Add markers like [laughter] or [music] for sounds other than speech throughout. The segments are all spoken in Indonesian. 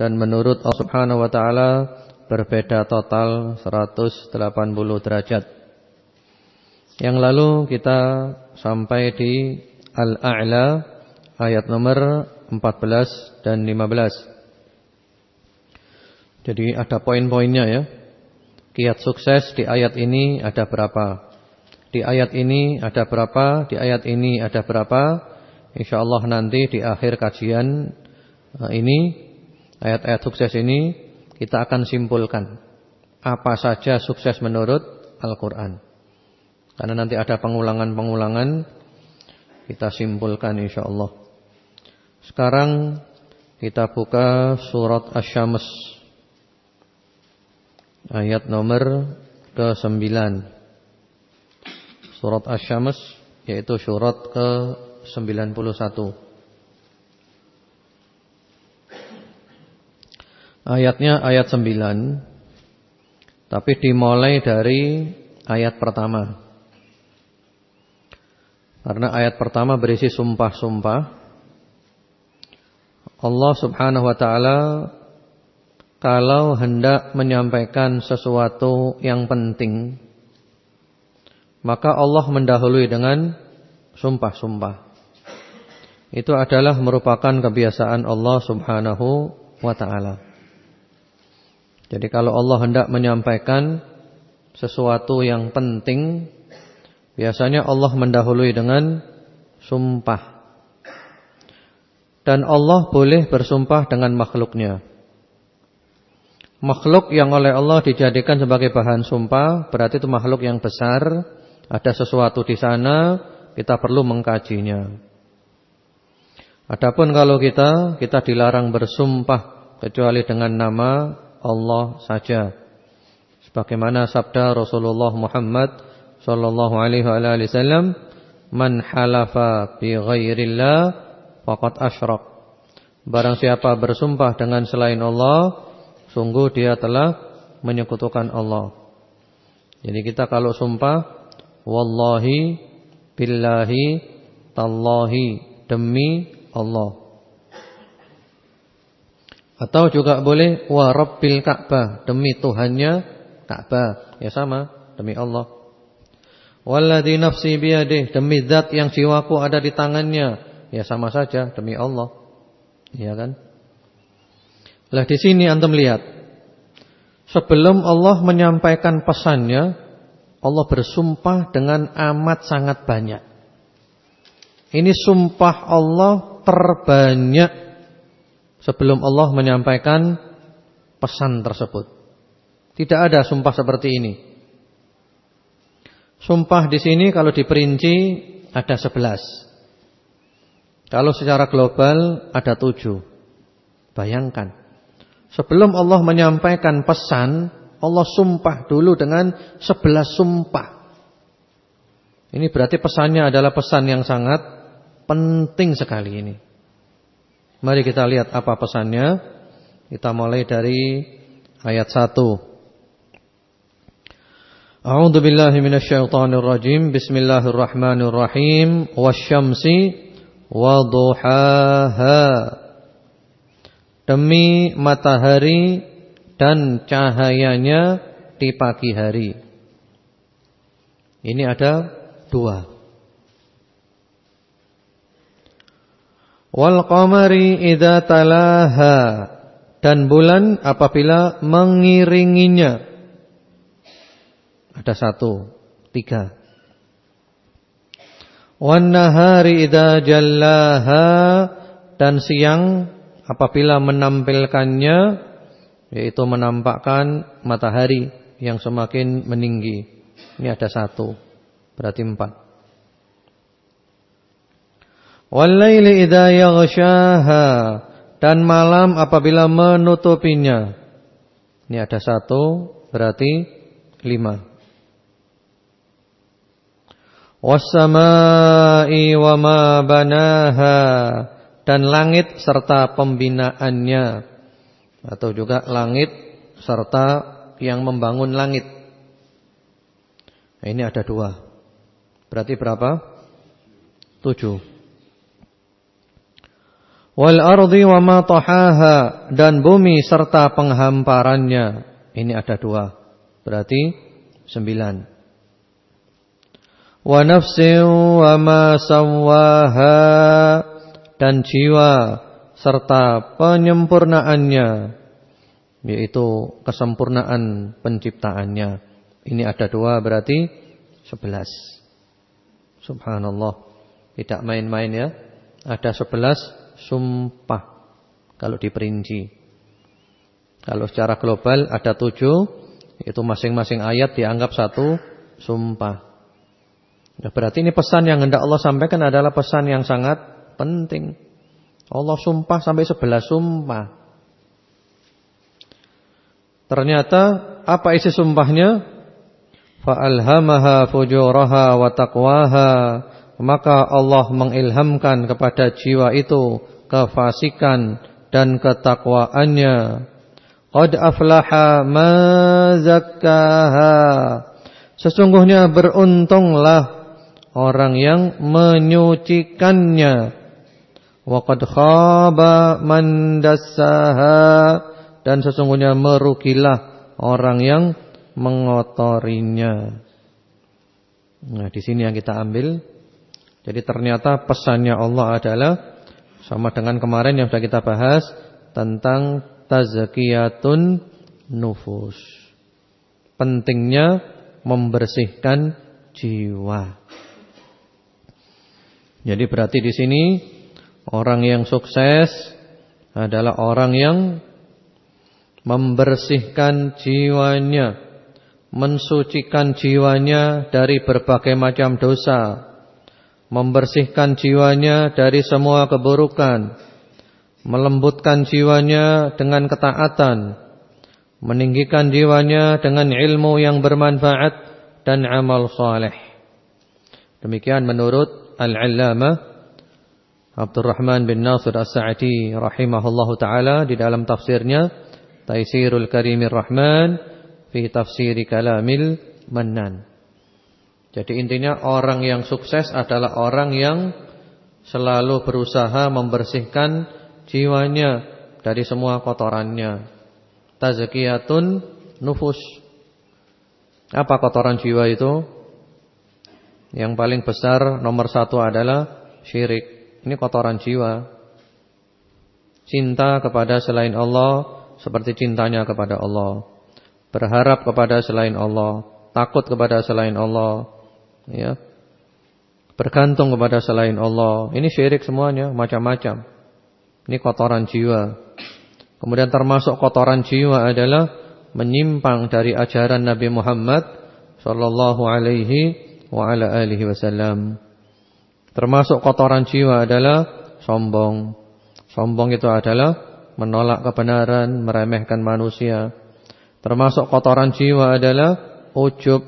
dan menurut Allah Subhanahu wa taala berbeda total 180 derajat. Yang lalu kita sampai di Al-A'la ayat nomor 14 dan 15. Jadi ada poin-poinnya ya. Kiat sukses di ayat ini ada berapa? Di ayat ini ada berapa? Di ayat ini ada berapa? Insyaallah nanti di akhir kajian eh, ini ayat-ayat sukses ini kita akan simpulkan apa saja sukses menurut Al-Qur'an. Karena nanti ada pengulangan-pengulangan kita simpulkan insyaallah. Sekarang kita buka surat Asy-Syams ayat nomor ke-9 Surat Asy-Syams yaitu surat ke-91 Ayatnya ayat 9 Tapi dimulai dari ayat pertama Karena ayat pertama berisi sumpah-sumpah Allah subhanahu wa ta'ala kalau hendak menyampaikan sesuatu yang penting maka Allah mendahului dengan sumpah-sumpah. Itu adalah merupakan kebiasaan Allah Subhanahu wa taala. Jadi kalau Allah hendak menyampaikan sesuatu yang penting biasanya Allah mendahului dengan sumpah. Dan Allah boleh bersumpah dengan makhluknya makhluk yang oleh Allah dijadikan sebagai bahan sumpah berarti itu makhluk yang besar, ada sesuatu di sana, kita perlu mengkajinya. Adapun kalau kita kita dilarang bersumpah kecuali dengan nama Allah saja. Sebagaimana sabda Rasulullah Muhammad sallallahu alaihi wasallam, "Man halafa bi ghairillah faqad asyrak." Barang siapa bersumpah dengan selain Allah, Sungguh dia telah menyekutukan Allah. Jadi kita kalau sumpah wallahi billahi tallahi demi Allah. Atau juga boleh wa rabbil Ka'bah demi Tuhannya Ka'bah. Ya sama, demi Allah. Walladzi nafsi biyadih demi zat yang jiwaku ada di tangannya. Ya sama saja demi Allah. Iya kan? Lah di sini antum lihat. Sebelum Allah menyampaikan pesannya, Allah bersumpah dengan amat sangat banyak. Ini sumpah Allah terbanyak sebelum Allah menyampaikan pesan tersebut. Tidak ada sumpah seperti ini. Sumpah di sini kalau diperinci ada sebelas. Kalau secara global ada tujuh. Bayangkan. Sebelum Allah menyampaikan pesan, Allah sumpah dulu dengan sebelas sumpah. Ini berarti pesannya adalah pesan yang sangat penting sekali ini. Mari kita lihat apa pesannya. Kita mulai dari ayat 1. A'udzu billahi minasyaitonir rajim. Bismillahirrahmanirrahim. Wasyamsi wa duhaha demi matahari dan cahayanya di pagi hari. Ini ada dua. Wal qamari idza talaha dan bulan apabila mengiringinya. Ada satu, tiga. Wan nahari idza jallaha dan siang apabila menampilkannya yaitu menampakkan matahari yang semakin meninggi. Ini ada satu, berarti empat. Walaili yaghshaha dan malam apabila menutupinya. Ini ada satu, berarti lima. Wassama'i wa ma banaha dan langit serta pembinaannya atau juga langit serta yang membangun langit. Nah, ini ada dua. Berarti berapa? Tujuh. Wal ardi wa ma tahaha dan bumi serta penghamparannya. Ini ada dua. Berarti sembilan. Wa nafsin wa ma sawaha dan jiwa serta penyempurnaannya yaitu kesempurnaan penciptaannya. Ini ada dua berarti sebelas. Subhanallah. Tidak main-main ya. Ada sebelas sumpah kalau diperinci. Kalau secara global ada tujuh, itu masing-masing ayat dianggap satu sumpah. Ya, berarti ini pesan yang hendak Allah sampaikan adalah pesan yang sangat penting. Allah sumpah sampai sebelas sumpah. Ternyata apa isi sumpahnya? Fa'alhamaha fujuraha wa taqwaha maka Allah mengilhamkan kepada jiwa itu kefasikan dan ketakwaannya. Qad aflaha ma zakkaha. Sesungguhnya beruntunglah orang yang menyucikannya. Wa qad khaba man dassaha dan sesungguhnya merugilah orang yang mengotorinya. Nah, di sini yang kita ambil jadi ternyata pesannya Allah adalah sama dengan kemarin yang sudah kita bahas tentang tazkiyatun nufus. Pentingnya membersihkan jiwa. Jadi berarti di sini orang yang sukses adalah orang yang membersihkan jiwanya, mensucikan jiwanya dari berbagai macam dosa membersihkan jiwanya dari semua keburukan, melembutkan jiwanya dengan ketaatan, meninggikan jiwanya dengan ilmu yang bermanfaat dan amal saleh. Demikian menurut Al-Allamah Abdurrahman bin Nasir As-Sa'di rahimahullahu taala di dalam tafsirnya Taisirul Karimir Rahman fi tafsiri kalamil Mannan. Jadi intinya orang yang sukses adalah orang yang selalu berusaha membersihkan jiwanya dari semua kotorannya. Tazkiyatun nufus. Apa kotoran jiwa itu? Yang paling besar nomor satu adalah syirik. Ini kotoran jiwa. Cinta kepada selain Allah seperti cintanya kepada Allah. Berharap kepada selain Allah. Takut kepada selain Allah ya. Bergantung kepada selain Allah. Ini syirik semuanya, macam-macam. Ini kotoran jiwa. Kemudian termasuk kotoran jiwa adalah menyimpang dari ajaran Nabi Muhammad sallallahu alaihi wa ala alihi wasallam. Termasuk kotoran jiwa adalah sombong. Sombong itu adalah menolak kebenaran, meremehkan manusia. Termasuk kotoran jiwa adalah ujub,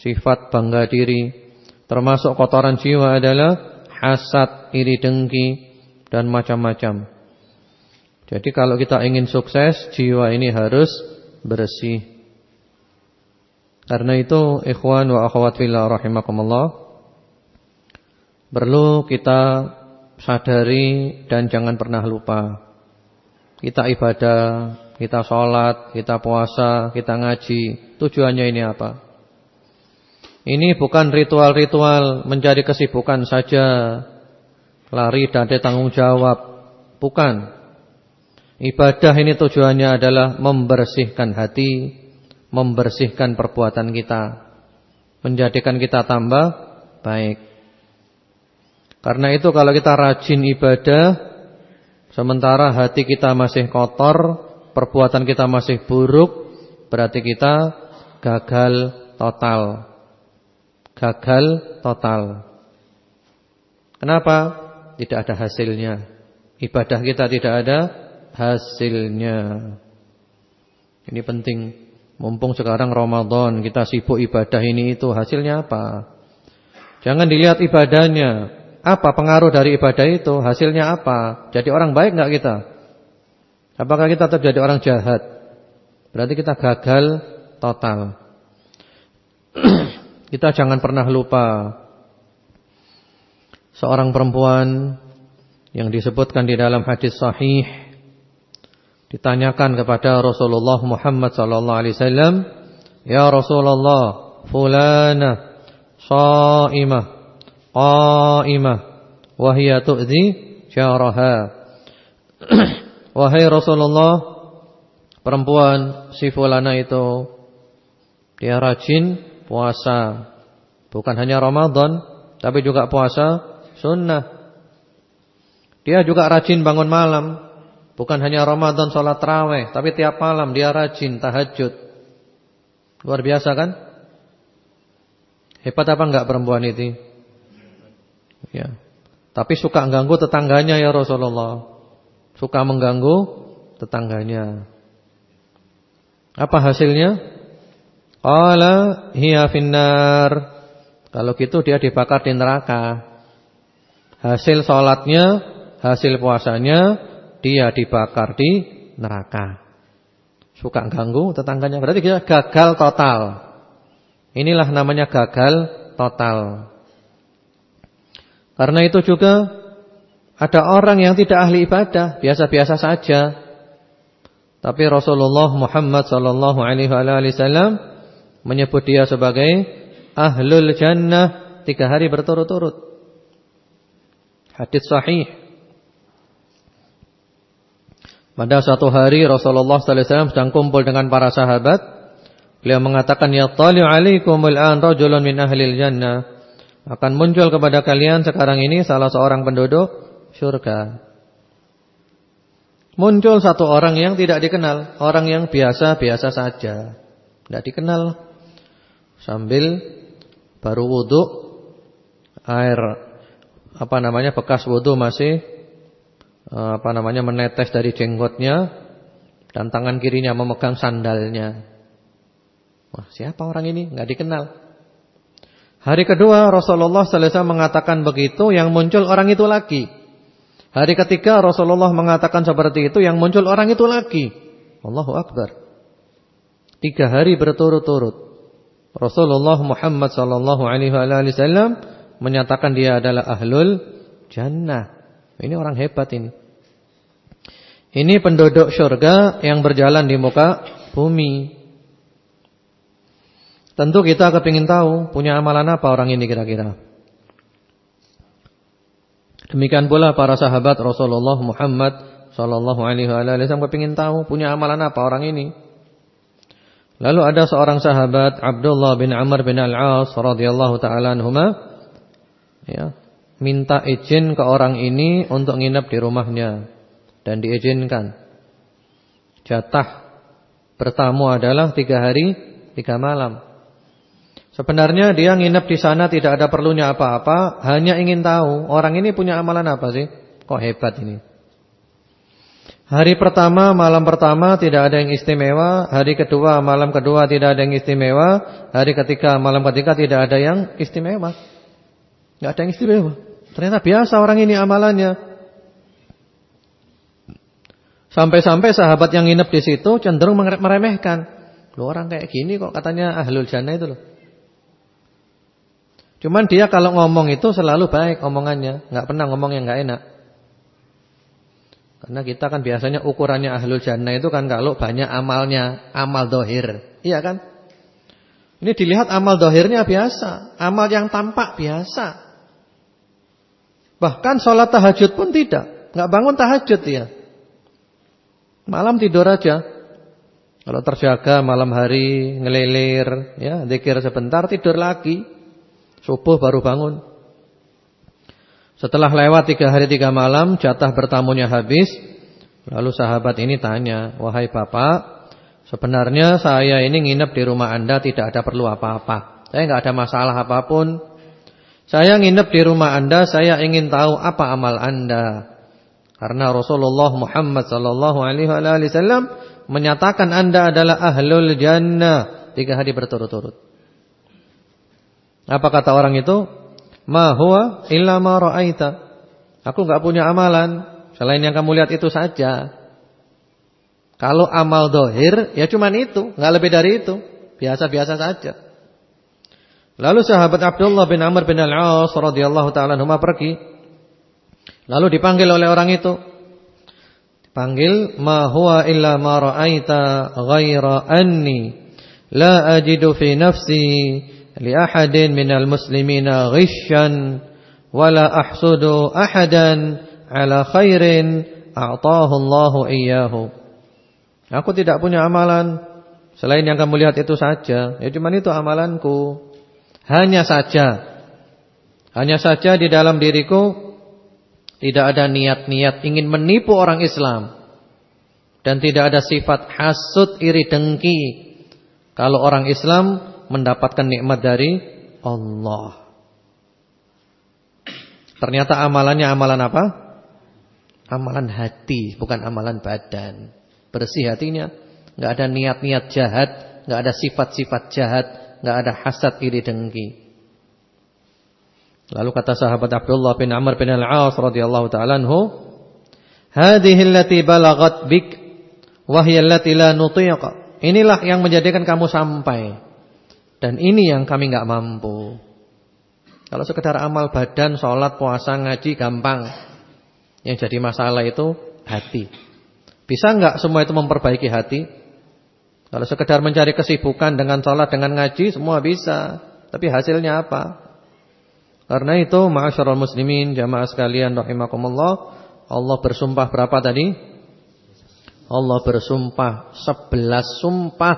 sifat bangga diri. Termasuk kotoran jiwa adalah hasad, iri dengki dan macam-macam. Jadi kalau kita ingin sukses, jiwa ini harus bersih. Karena itu ikhwan wa akhwat fillah rahimakumullah perlu kita sadari dan jangan pernah lupa. Kita ibadah, kita sholat, kita puasa, kita ngaji. Tujuannya ini apa? Ini bukan ritual-ritual menjadi kesibukan saja. Lari dari tanggung jawab. Bukan. Ibadah ini tujuannya adalah membersihkan hati, membersihkan perbuatan kita, menjadikan kita tambah baik. Karena itu kalau kita rajin ibadah, sementara hati kita masih kotor, perbuatan kita masih buruk, berarti kita gagal total gagal total. Kenapa? Tidak ada hasilnya. Ibadah kita tidak ada hasilnya. Ini penting. Mumpung sekarang Ramadan kita sibuk ibadah ini itu hasilnya apa? Jangan dilihat ibadahnya. Apa pengaruh dari ibadah itu? Hasilnya apa? Jadi orang baik enggak kita? Apakah kita tetap jadi orang jahat? Berarti kita gagal total. [clears throat] Kita jangan pernah lupa Seorang perempuan yang disebutkan di dalam hadis sahih ditanyakan kepada Rasulullah Muhammad sallallahu alaihi wasallam, "Ya Rasulullah, fulana shaimah, qaimah, wa hiya tu'zi syaraha." [clears throat] Wahai Rasulullah, perempuan si fulana itu dia rajin puasa. Bukan hanya Ramadan, tapi juga puasa sunnah. Dia juga rajin bangun malam. Bukan hanya Ramadan sholat terawih, tapi tiap malam dia rajin tahajud. Luar biasa kan? Hebat apa enggak perempuan itu? Ya. Tapi suka mengganggu tetangganya ya Rasulullah. Suka mengganggu tetangganya. Apa hasilnya? Qala hiya finnar. Kalau gitu dia dibakar di neraka. Hasil sholatnya, hasil puasanya dia dibakar di neraka. Suka ganggu tetangganya. Berarti kita gagal total. Inilah namanya gagal total. Karena itu juga ada orang yang tidak ahli ibadah, biasa-biasa saja. Tapi Rasulullah Muhammad sallallahu alaihi wasallam menyebut dia sebagai ahlul jannah tiga hari berturut-turut. Hadis sahih. Pada suatu hari Rasulullah sallallahu alaihi wasallam sedang kumpul dengan para sahabat. Beliau mengatakan ya tali alaikumul an rajulun min ahlil jannah. Akan muncul kepada kalian sekarang ini salah seorang penduduk surga. Muncul satu orang yang tidak dikenal, orang yang biasa-biasa saja. Tidak dikenal. Sambil baru wudhu air apa namanya bekas wudhu masih Eh, apa namanya menetes dari jenggotnya dan tangan kirinya memegang sandalnya. Wah, siapa orang ini? Enggak dikenal. Hari kedua Rasulullah wasallam mengatakan begitu, yang muncul orang itu lagi. Hari ketiga Rasulullah mengatakan seperti itu, yang muncul orang itu lagi. Allahu akbar. Tiga hari berturut-turut. Rasulullah Muhammad sallallahu alaihi wasallam menyatakan dia adalah ahlul jannah. Ini orang hebat ini. Ini penduduk surga yang berjalan di muka bumi. Tentu kita kepingin tahu punya amalan apa orang ini kira-kira. Demikian pula para sahabat Rasulullah Muhammad sallallahu alaihi wasallam kepingin tahu punya amalan apa orang ini. Lalu ada seorang sahabat Abdullah bin Amr bin Al-As radhiyallahu taala anhuma ya, minta izin ke orang ini untuk nginep di rumahnya dan diizinkan. Jatah bertamu adalah tiga hari, tiga malam. Sebenarnya dia nginep di sana tidak ada perlunya apa-apa, hanya ingin tahu orang ini punya amalan apa sih? Kok hebat ini? Hari pertama, malam pertama tidak ada yang istimewa, hari kedua, malam kedua tidak ada yang istimewa, hari ketiga, malam ketiga tidak ada yang istimewa. Tidak ada yang istimewa. Ternyata biasa orang ini amalannya. Sampai-sampai sahabat yang nginep di situ cenderung meremehkan. Loh orang kayak gini kok katanya ahlul jannah itu loh. Cuman dia kalau ngomong itu selalu baik omongannya, nggak pernah ngomong yang nggak enak. Karena kita kan biasanya ukurannya ahlul jannah itu kan kalau banyak amalnya, amal dohir, iya kan? Ini dilihat amal dohirnya biasa, amal yang tampak biasa. Bahkan sholat tahajud pun tidak, nggak bangun tahajud ya. Malam tidur aja. Kalau terjaga malam hari ngelilir, ya, zikir sebentar tidur lagi. Subuh baru bangun. Setelah lewat tiga hari tiga malam, jatah bertamunya habis. Lalu sahabat ini tanya, wahai bapak, sebenarnya saya ini nginep di rumah anda tidak ada perlu apa-apa. Saya nggak ada masalah apa pun. Saya nginep di rumah anda, saya ingin tahu apa amal anda. Karena Rasulullah Muhammad sallallahu alaihi wasallam menyatakan Anda adalah ahlul jannah tiga hari berturut-turut. Apa kata orang itu? Ma huwa illa ma ra'aita. Aku enggak punya amalan selain yang kamu lihat itu saja. Kalau amal dohir ya cuman itu, enggak lebih dari itu. Biasa-biasa saja. Lalu sahabat Abdullah bin Amr bin Al-As radhiyallahu taala anhuma pergi Lalu dipanggil oleh orang itu. Dipanggil, "Ma huwa illa ma ra'aita ghaira anni la ajidu fi nafsi li ahadin minal muslimina ghishan wala ahsudu ahadan ala khairin a'tahu Allahu iyyahu." Aku tidak punya amalan selain yang kamu lihat itu saja. Ya cuma itu amalanku. Hanya saja hanya saja di dalam diriku tidak ada niat-niat ingin menipu orang Islam dan tidak ada sifat hasud, iri dengki kalau orang Islam mendapatkan nikmat dari Allah. Ternyata amalannya amalan apa? Amalan hati, bukan amalan badan. Bersih hatinya, nggak ada niat-niat jahat, nggak ada sifat-sifat jahat, nggak ada hasad, iri dengki. Lalu kata sahabat Abdullah bin Amr bin Al-As radhiyallahu taala anhu, "Hadhihi allati bik wa la nutiq." Inilah yang menjadikan kamu sampai. Dan ini yang kami enggak mampu. Kalau sekedar amal badan, sholat, puasa, ngaji gampang. Yang jadi masalah itu hati. Bisa enggak semua itu memperbaiki hati? Kalau sekedar mencari kesibukan dengan sholat, dengan ngaji semua bisa. Tapi hasilnya apa? Karena itu ma'asyiral muslimin jamaah sekalian rahimakumullah, Allah bersumpah berapa tadi? Allah bersumpah 11 sumpah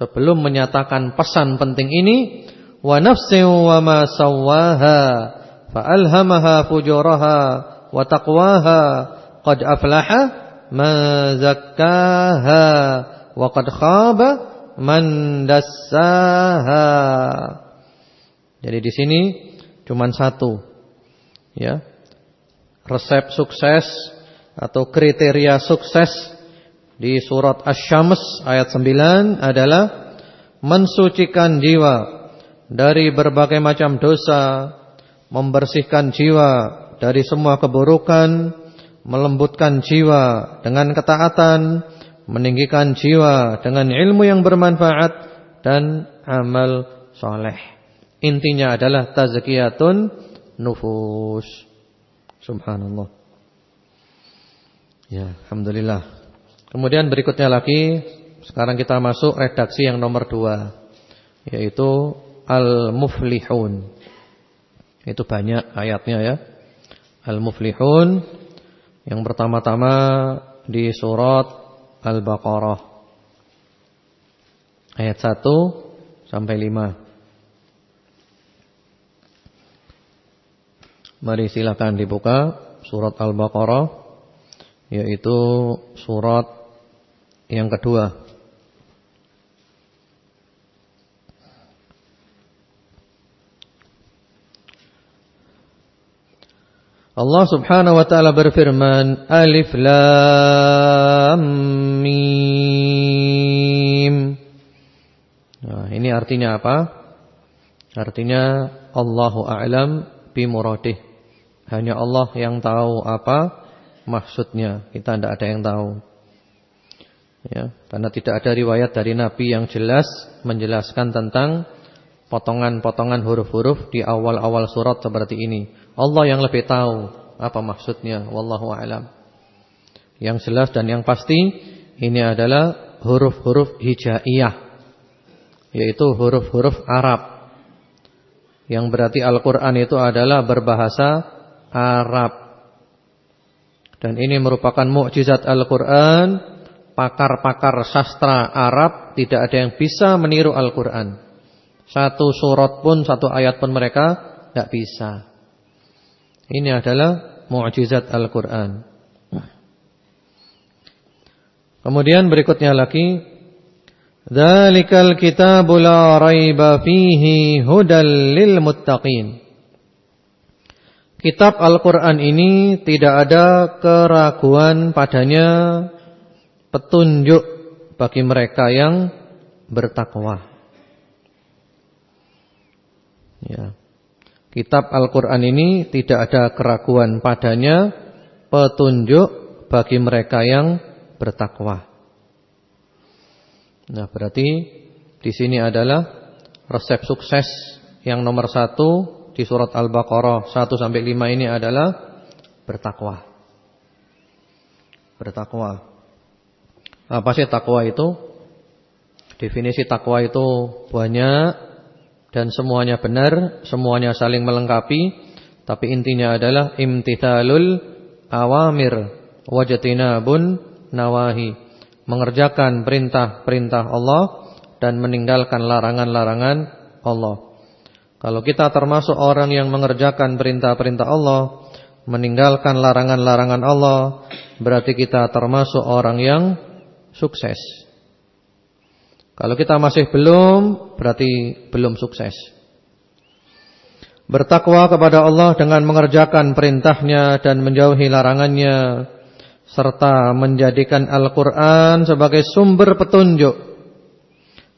sebelum menyatakan pesan penting ini wa nafsin wa ma sawwaha fa alhamaha fujuraha wa taqwaha qad aflaha ma zakkaha wa qad khaba man dassaha jadi di sini cuma satu. Ya. Resep sukses atau kriteria sukses di surat Asy-Syams ayat 9 adalah mensucikan jiwa dari berbagai macam dosa, membersihkan jiwa dari semua keburukan, melembutkan jiwa dengan ketaatan, meninggikan jiwa dengan ilmu yang bermanfaat dan amal soleh. Intinya adalah tazkiyatun nufus. Subhanallah. Ya, alhamdulillah. Kemudian berikutnya lagi sekarang kita masuk redaksi yang nomor dua yaitu al-muflihun. Itu banyak ayatnya ya. Al-muflihun yang pertama-tama di surat Al-Baqarah ayat 1 sampai 5. Mari silakan dibuka surat Al-Baqarah yaitu surat yang kedua. Allah Subhanahu wa taala berfirman Alif Lam Mim Nah, ini artinya apa? Artinya Allahu a'lam bi. Hanya Allah yang tahu apa maksudnya. Kita tidak ada yang tahu. Ya, karena tidak ada riwayat dari Nabi yang jelas menjelaskan tentang potongan-potongan huruf-huruf di awal-awal surat seperti ini. Allah yang lebih tahu apa maksudnya. Wallahu a'lam. Yang jelas dan yang pasti ini adalah huruf-huruf hijaiyah, yaitu huruf-huruf Arab. Yang berarti Al-Qur'an itu adalah berbahasa Arab. Dan ini merupakan mukjizat Al-Qur'an. Pakar-pakar sastra Arab tidak ada yang bisa meniru Al-Qur'an. Satu surat pun, satu ayat pun mereka tidak bisa. Ini adalah mukjizat Al-Qur'an. Kemudian berikutnya lagi Dzalikal kitabu la raiba fihi hudal lil muttaqin Kitab Al-Quran ini tidak ada keraguan padanya petunjuk bagi mereka yang bertakwa. Ya. Kitab Al-Quran ini tidak ada keraguan padanya petunjuk bagi mereka yang bertakwa. Nah berarti di sini adalah resep sukses yang nomor satu di surat Al-Baqarah 1 sampai 5 ini adalah bertakwa. Bertakwa. Apa sih takwa itu? Definisi takwa itu banyak dan semuanya benar, semuanya saling melengkapi, tapi intinya adalah imtithalul awamir wajtinabun nawahi. Mengerjakan perintah-perintah Allah dan meninggalkan larangan-larangan Allah. Kalau kita termasuk orang yang mengerjakan perintah-perintah Allah, meninggalkan larangan-larangan Allah, berarti kita termasuk orang yang sukses. Kalau kita masih belum, berarti belum sukses. Bertakwa kepada Allah dengan mengerjakan perintahnya dan menjauhi larangannya. Serta menjadikan Al-Quran sebagai sumber petunjuk.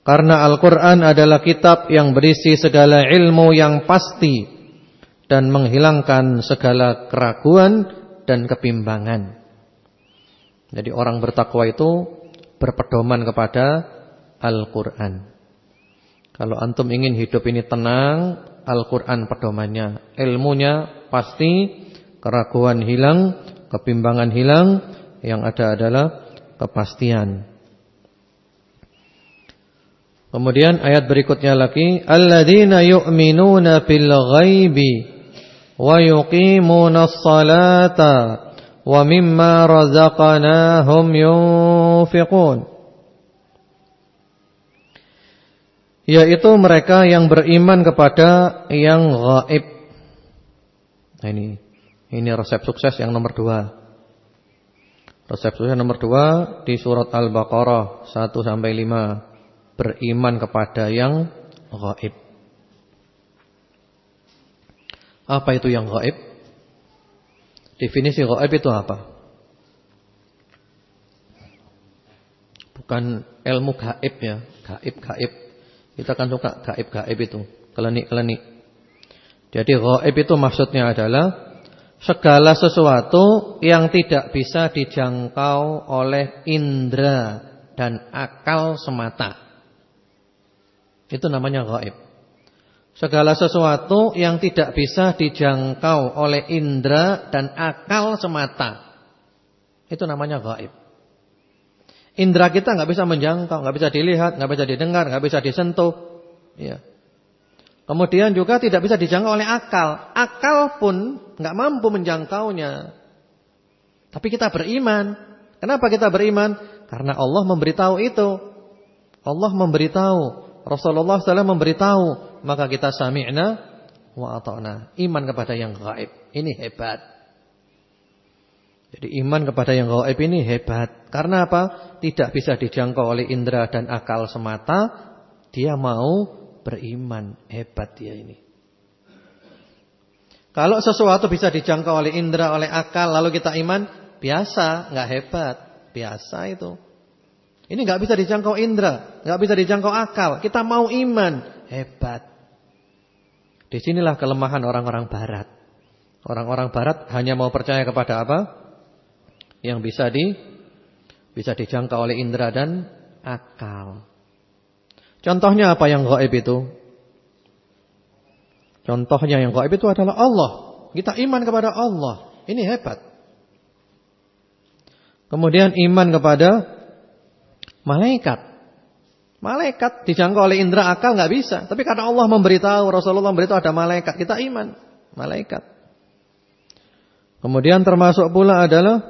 Karena Al-Quran adalah kitab yang berisi segala ilmu yang pasti. Dan menghilangkan segala keraguan dan kebimbangan. Jadi orang bertakwa itu berpedoman kepada Al-Quran. Kalau antum ingin hidup ini tenang, Al-Quran pedomannya. Ilmunya pasti, keraguan hilang, kebimbangan hilang, yang ada adalah kepastian. Kemudian ayat berikutnya lagi, alladzina yu'minuna bil ghaibi wa yuqimuna as-salata wa mimma razaqnahum yunfiqun yaitu mereka yang beriman kepada yang gaib. Nah ini ini resep sukses yang nomor dua. Resep sukses nomor dua di surat Al-Baqarah 1 sampai 5 beriman kepada yang gaib. Apa itu yang gaib? Definisi gaib itu apa? Bukan ilmu gaib ya, gaib-gaib. Kita kan suka gaib-gaib itu, kelenik-kelenik. Jadi gaib itu maksudnya adalah segala sesuatu yang tidak bisa dijangkau oleh indera dan akal semata. Itu namanya gaib. Segala sesuatu yang tidak bisa dijangkau oleh indera dan akal semata. Itu namanya gaib. Indera kita nggak bisa menjangkau, nggak bisa dilihat, nggak bisa didengar, nggak bisa disentuh. Ya. Kemudian juga tidak bisa dijangkau oleh akal. Akal pun nggak mampu menjangkaunya. Tapi kita beriman. Kenapa kita beriman? Karena Allah memberitahu itu. Allah memberitahu Rasulullah SAW memberitahu, maka kita sami'na wa ata'na. Iman kepada yang gaib. Ini hebat. Jadi iman kepada yang gaib ini hebat. Karena apa? Tidak bisa dijangkau oleh indera dan akal semata. Dia mau beriman. Hebat dia ini. Kalau sesuatu bisa dijangkau oleh indera, oleh akal, lalu kita iman, biasa, nggak hebat. Biasa itu. Ini nggak bisa dijangkau indera, nggak bisa dijangkau akal. Kita mau iman, hebat. Di sinilah kelemahan orang-orang Barat. Orang-orang Barat hanya mau percaya kepada apa? Yang bisa di bisa dijangkau oleh indera dan akal. Contohnya apa yang gaib itu? Contohnya yang gaib itu adalah Allah. Kita iman kepada Allah. Ini hebat. Kemudian iman kepada Malaikat. Malaikat dijangkau oleh indera akal nggak bisa. Tapi karena Allah memberitahu, Rasulullah memberitahu ada malaikat, kita iman. Malaikat. Kemudian termasuk pula adalah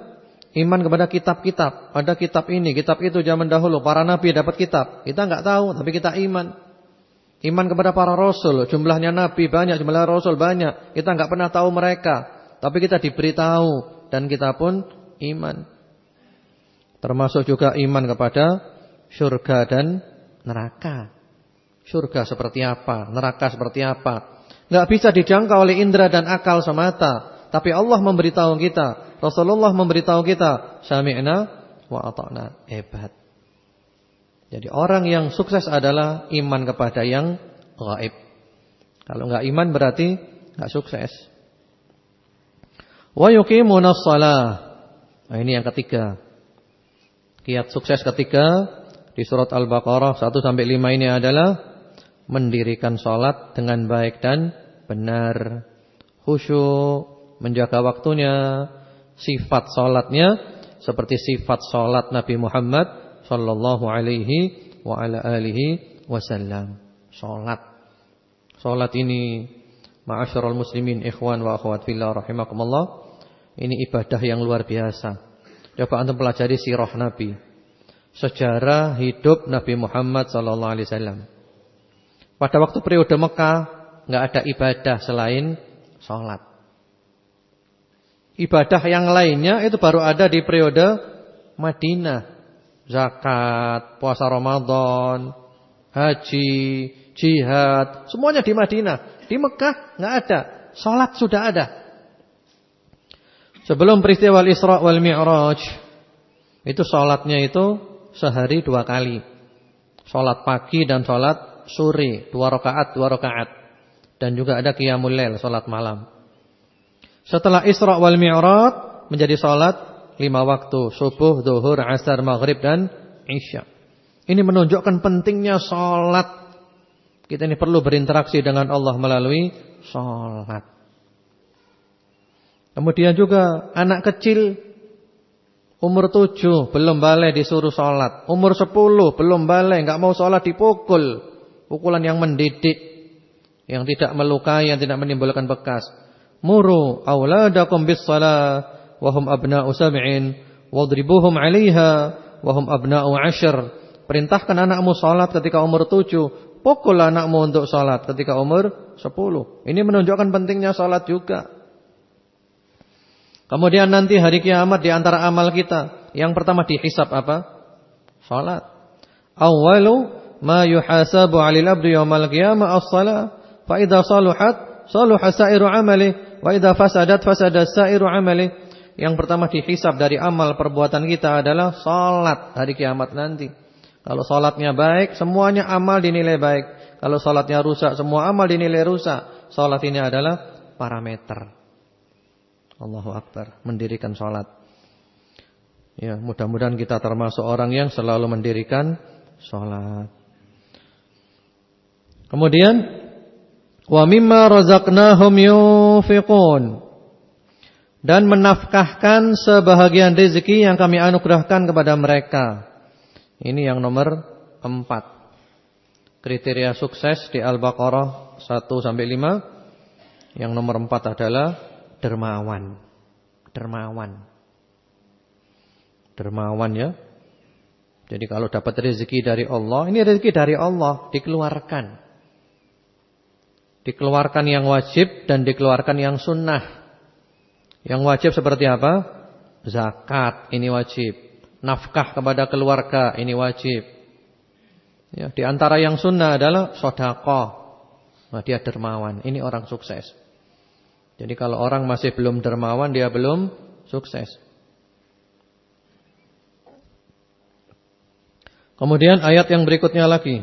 iman kepada kitab-kitab. Ada kitab ini, kitab itu zaman dahulu. Para nabi dapat kitab. Kita nggak tahu, tapi kita iman. Iman kepada para rasul. Jumlahnya nabi banyak, jumlah rasul banyak. Kita nggak pernah tahu mereka. Tapi kita diberitahu. Dan kita pun iman. Termasuk juga iman kepada surga dan neraka. Surga seperti apa, neraka seperti apa. Enggak bisa dijangkau oleh indera dan akal semata, tapi Allah memberitahu kita, Rasulullah memberitahu kita, sami'na wa ata'na. Hebat. Jadi orang yang sukses adalah iman kepada yang gaib. Kalau enggak iman berarti enggak sukses. Wa yuqimunas shalah. Nah, ini yang ketiga. Kiat sukses ketiga di surat Al-Baqarah 1 sampai 5 ini adalah mendirikan salat dengan baik dan benar. Khusyuk, menjaga waktunya, sifat salatnya seperti sifat salat Nabi Muhammad sallallahu alaihi wa ala alihi wasallam. Salat. Salat ini ma'asyiral muslimin ikhwan wa akhwat fillah rahimakumullah. Ini ibadah yang luar biasa. Coba antum pelajari sirah Nabi. Sejarah hidup Nabi Muhammad sallallahu alaihi wasallam. Pada waktu periode Mekah enggak ada ibadah selain salat. Ibadah yang lainnya itu baru ada di periode Madinah. Zakat, puasa Ramadan, haji, jihad, semuanya di Madinah. Di Mekah nggak ada. Salat sudah ada. Sebelum peristiwa Isra wal Mi'raj, itu salatnya itu sehari dua kali. Salat pagi dan salat sore, dua rakaat, dua rakaat. Dan juga ada qiyamul lail, salat malam. Setelah Isra wal Mi'raj menjadi salat lima waktu, subuh, zuhur, asar, maghrib dan isya. Ini menunjukkan pentingnya salat. Kita ini perlu berinteraksi dengan Allah melalui salat. Kemudian juga anak kecil umur tujuh belum balik disuruh salat, umur sepuluh belum balik enggak mau salat dipukul. Pukulan yang mendidik, yang tidak melukai, yang tidak menimbulkan bekas. Muru auladakum bis salah wa hum abna'u sab'in wadribuhum 'alaiha wa hum abna'u 'ashr. Perintahkan anakmu salat ketika umur tujuh, pukul anakmu untuk salat ketika umur sepuluh. Ini menunjukkan pentingnya salat juga. Kemudian nanti hari kiamat di antara amal kita, yang pertama dihisab apa? Salat. Awalu ma yuhasabu 'alil abdi yaumal qiyamah as-salah. Fa idza saluhat saluha sa'iru 'amali Wa idza fasadat fasada sa'iru amali. Yang pertama dihisab dari amal perbuatan kita adalah salat hari kiamat nanti. Kalau salatnya baik, semuanya amal dinilai baik. Kalau salatnya rusak, semua amal dinilai rusak. Salat ini adalah parameter. Allahu akbar, mendirikan salat. Ya, mudah-mudahan kita termasuk orang yang selalu mendirikan salat. Kemudian Wa mimma razaqnahum yunfiqun. Dan menafkahkan sebahagian rezeki yang kami anugerahkan kepada mereka. Ini yang nomor empat. Kriteria sukses di Al-Baqarah 1 sampai 5. Yang nomor empat adalah dermawan. Dermawan. Dermawan ya. Jadi kalau dapat rezeki dari Allah, ini rezeki dari Allah dikeluarkan. Dikeluarkan yang wajib dan dikeluarkan yang sunnah. Yang wajib seperti apa? Zakat, ini wajib. Nafkah kepada keluarga, ini wajib. Ya, di antara yang sunnah adalah sodakoh. Nah, dia dermawan. Ini orang sukses. Jadi kalau orang masih belum dermawan dia belum sukses. Kemudian ayat yang berikutnya lagi.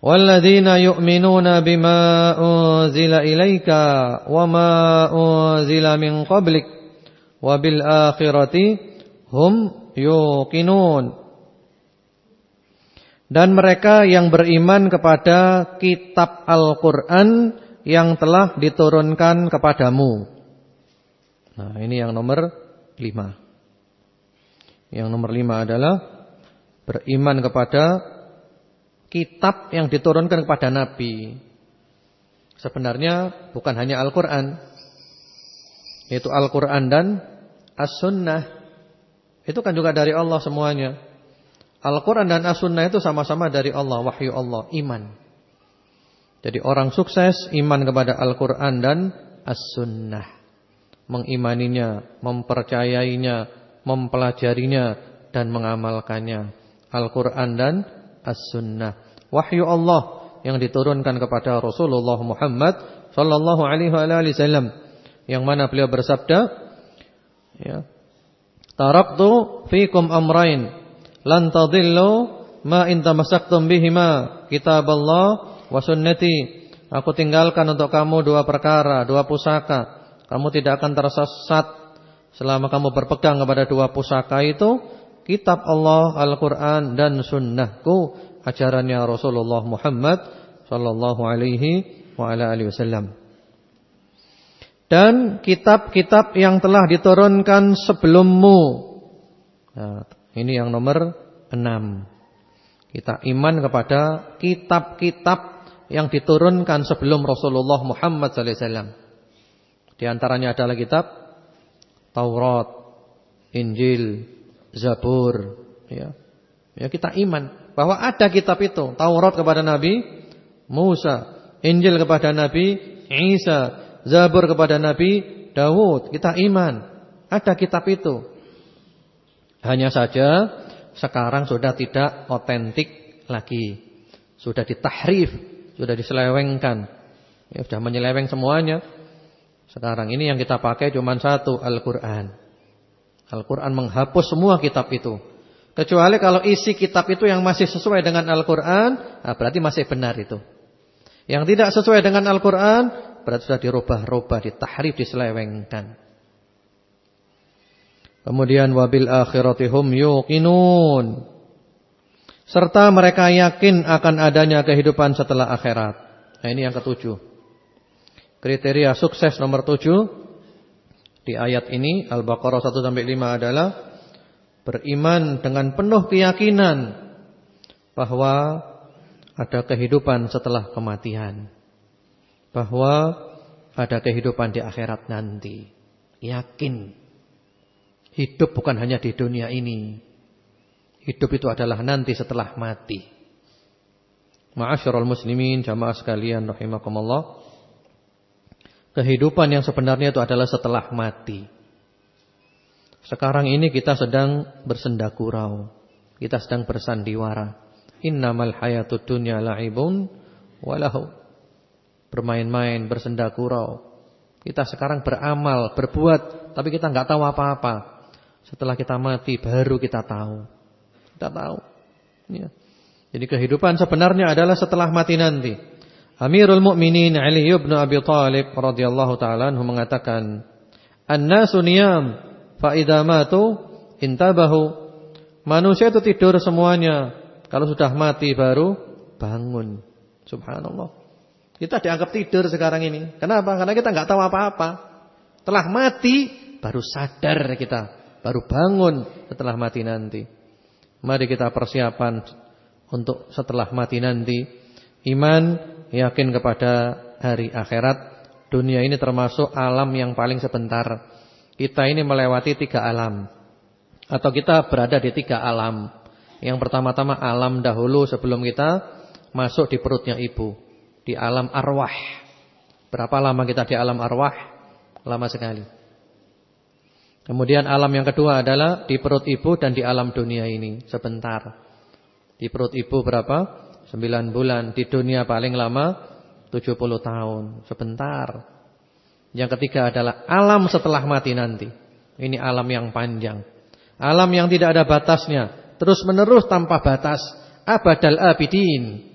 Walladzina yu'minuna bima unzila ilaika wama unzila min qablik wabil akhirati hum yuqinun. Dan mereka yang beriman kepada kitab Al-Qur'an yang telah diturunkan kepadamu. Nah ini yang nomor lima. Yang nomor lima adalah beriman kepada kitab yang diturunkan kepada Nabi. Sebenarnya bukan hanya Al-Quran. Yaitu Al-Quran dan As-Sunnah. Itu kan juga dari Allah semuanya. Al-Quran dan As-Sunnah itu sama-sama dari Allah. Wahyu Allah. Iman. Jadi orang sukses iman kepada Al-Quran dan As-Sunnah. Mengimaninya, mempercayainya, mempelajarinya, dan mengamalkannya. Al-Quran dan As-Sunnah wahyu Allah yang diturunkan kepada Rasulullah Muhammad sallallahu alaihi wasallam yang mana beliau bersabda ya taraktu fikum amrain lan tadillu ma in tamassaktum bihima kitaballah wa sunnati aku tinggalkan untuk kamu dua perkara dua pusaka kamu tidak akan tersesat selama kamu berpegang kepada dua pusaka itu kitab Allah Al-Qur'an dan sunnahku ajarannya Rasulullah Muhammad sallallahu alaihi wasallam. Dan kitab-kitab yang telah diturunkan sebelummu. Nah, ini yang nomor enam. Kita iman kepada kitab-kitab yang diturunkan sebelum Rasulullah Muhammad wasallam. Di antaranya adalah kitab Taurat, Injil, Zabur, ya. Ya kita iman bahwa ada kitab itu, Taurat kepada Nabi Musa, Injil kepada Nabi Isa, Zabur kepada Nabi Dawud. Kita iman, ada kitab itu. Hanya saja sekarang sudah tidak otentik lagi. Sudah ditahrif, sudah diselewengkan. Ya sudah menyeleweng semuanya. Sekarang ini yang kita pakai cuma satu, Al-Qur'an. Al-Qur'an menghapus semua kitab itu. Kecuali kalau isi kitab itu yang masih sesuai dengan Al-Qur'an, nah berarti masih benar itu. Yang tidak sesuai dengan Al-Qur'an, berarti sudah dirubah-rubah, ditahrif, diselewengkan. Kemudian wabil akhiratihum yuqinun. Serta mereka yakin akan adanya kehidupan setelah akhirat. Nah, ini yang ketujuh. Kriteria sukses nomor tujuh di ayat ini Al-Baqarah 1 sampai 5 adalah beriman dengan penuh keyakinan bahwa ada kehidupan setelah kematian. Bahwa ada kehidupan di akhirat nanti. Yakin Hidup bukan hanya di dunia ini. Hidup itu adalah nanti setelah mati. Ma'asyiral muslimin, jamaah sekalian rahimakumullah. Kehidupan yang sebenarnya itu adalah setelah mati. Sekarang ini kita sedang bersendagurau. Kita sedang bersandiwara. Innamal hayatud dunya la'ibun walahu. Bermain-main, bersendagurau. Kita sekarang beramal, berbuat, tapi kita nggak tahu apa-apa. Setelah kita mati baru kita tahu. Kita tahu. Ya. Jadi kehidupan sebenarnya adalah setelah mati nanti. Amirul Mukminin Ali bin Abi Thalib radhiyallahu taala anhu mengatakan, "An-nasu niyam fa idza matu intabahu." Manusia itu tidur semuanya. Kalau sudah mati baru bangun. Subhanallah. Kita dianggap tidur sekarang ini. Kenapa? Karena kita nggak tahu apa-apa. Telah mati baru sadar kita baru bangun setelah mati nanti. Mari kita persiapan untuk setelah mati nanti. Iman, yakin kepada hari akhirat. Dunia ini termasuk alam yang paling sebentar. Kita ini melewati tiga alam. Atau kita berada di tiga alam. Yang pertama-tama alam dahulu sebelum kita masuk di perutnya ibu. Di alam arwah. Berapa lama kita di alam arwah? Lama sekali. Kemudian alam yang kedua adalah di perut ibu dan di alam dunia ini sebentar. Di perut ibu berapa? 9 bulan. Di dunia paling lama 70 tahun. Sebentar. Yang ketiga adalah alam setelah mati nanti. Ini alam yang panjang. Alam yang tidak ada batasnya. Terus menerus tanpa batas. Abadal abidin.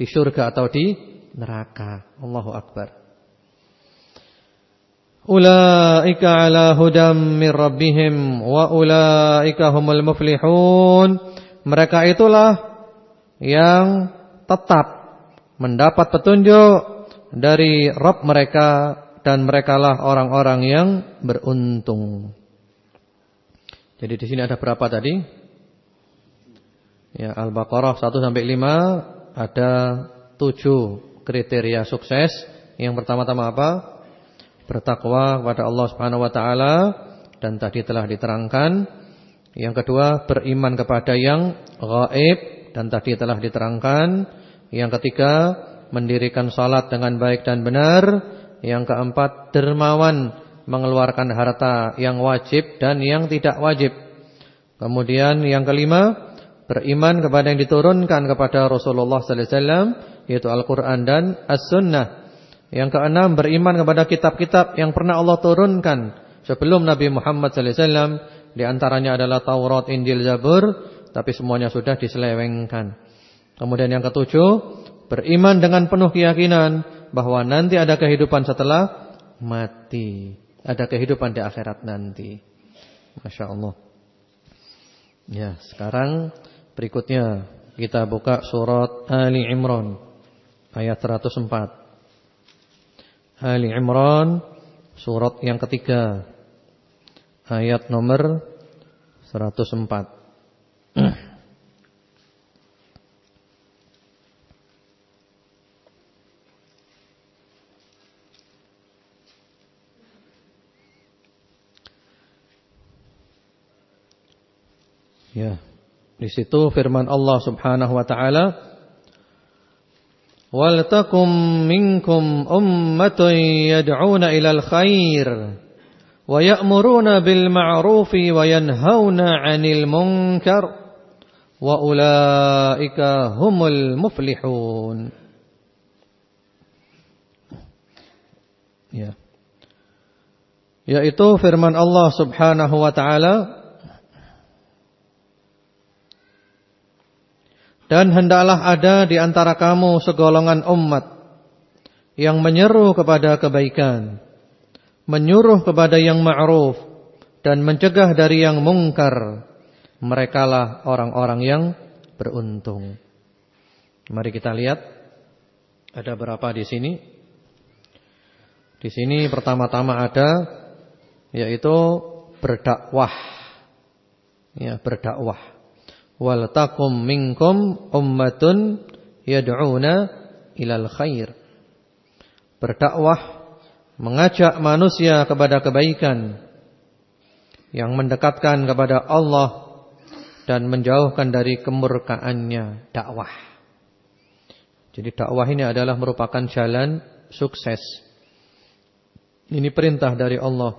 Di surga atau di neraka. Allahu Akbar. Ulaika ala hudam min rabbihim wa ulaika humul muflihun. Mereka itulah yang tetap mendapat petunjuk dari Rabb mereka dan merekalah orang-orang yang beruntung. Jadi di sini ada berapa tadi? Ya, Al-Baqarah 1 sampai 5 ada 7 kriteria sukses. Yang pertama-tama apa? Bertakwa kepada Allah Subhanahu wa taala dan tadi telah diterangkan. Yang kedua, beriman kepada yang gaib dan tadi telah diterangkan. Yang ketiga, mendirikan salat dengan baik dan benar. Yang keempat, dermawan mengeluarkan harta yang wajib dan yang tidak wajib. Kemudian yang kelima, beriman kepada yang diturunkan kepada Rasulullah sallallahu alaihi wasallam yaitu Al-Qur'an dan As-Sunnah. Yang keenam beriman kepada kitab-kitab yang pernah Allah turunkan sebelum Nabi Muhammad SAW. Di antaranya adalah Taurat, Injil, Zabur. Tapi semuanya sudah diselewengkan. Kemudian yang ketujuh, beriman dengan penuh keyakinan bahwa nanti ada kehidupan setelah mati. Ada kehidupan di akhirat nanti. Masya Allah. Ya, sekarang berikutnya Kita buka surat Ali Imran ayat 104. Ali Imran surat yang ketiga ayat nomor 104. Ya. Di situ firman Allah Subhanahu wa taala Wal takum minkum ummatun yad'una ilal khair wa ya'muruna bil ma'rufi wa yanhauna 'anil munkar wa ulaika humul muflihun. Ya. Yaitu firman Allah Subhanahu wa taala Dan hendaklah ada di antara kamu segolongan umat yang menyeru kepada kebaikan, menyuruh kepada yang ma'ruf dan mencegah dari yang mungkar. Merekalah orang-orang yang beruntung. Mari kita lihat ada berapa di sini? Di sini pertama-tama ada yaitu berdakwah. Ya, berdakwah wal takum minkum ummatun yad'una ilal khair. Berdakwah mengajak manusia kepada kebaikan yang mendekatkan kepada Allah dan menjauhkan dari kemurkaannya dakwah. Jadi dakwah ini adalah merupakan jalan sukses. Ini perintah dari Allah.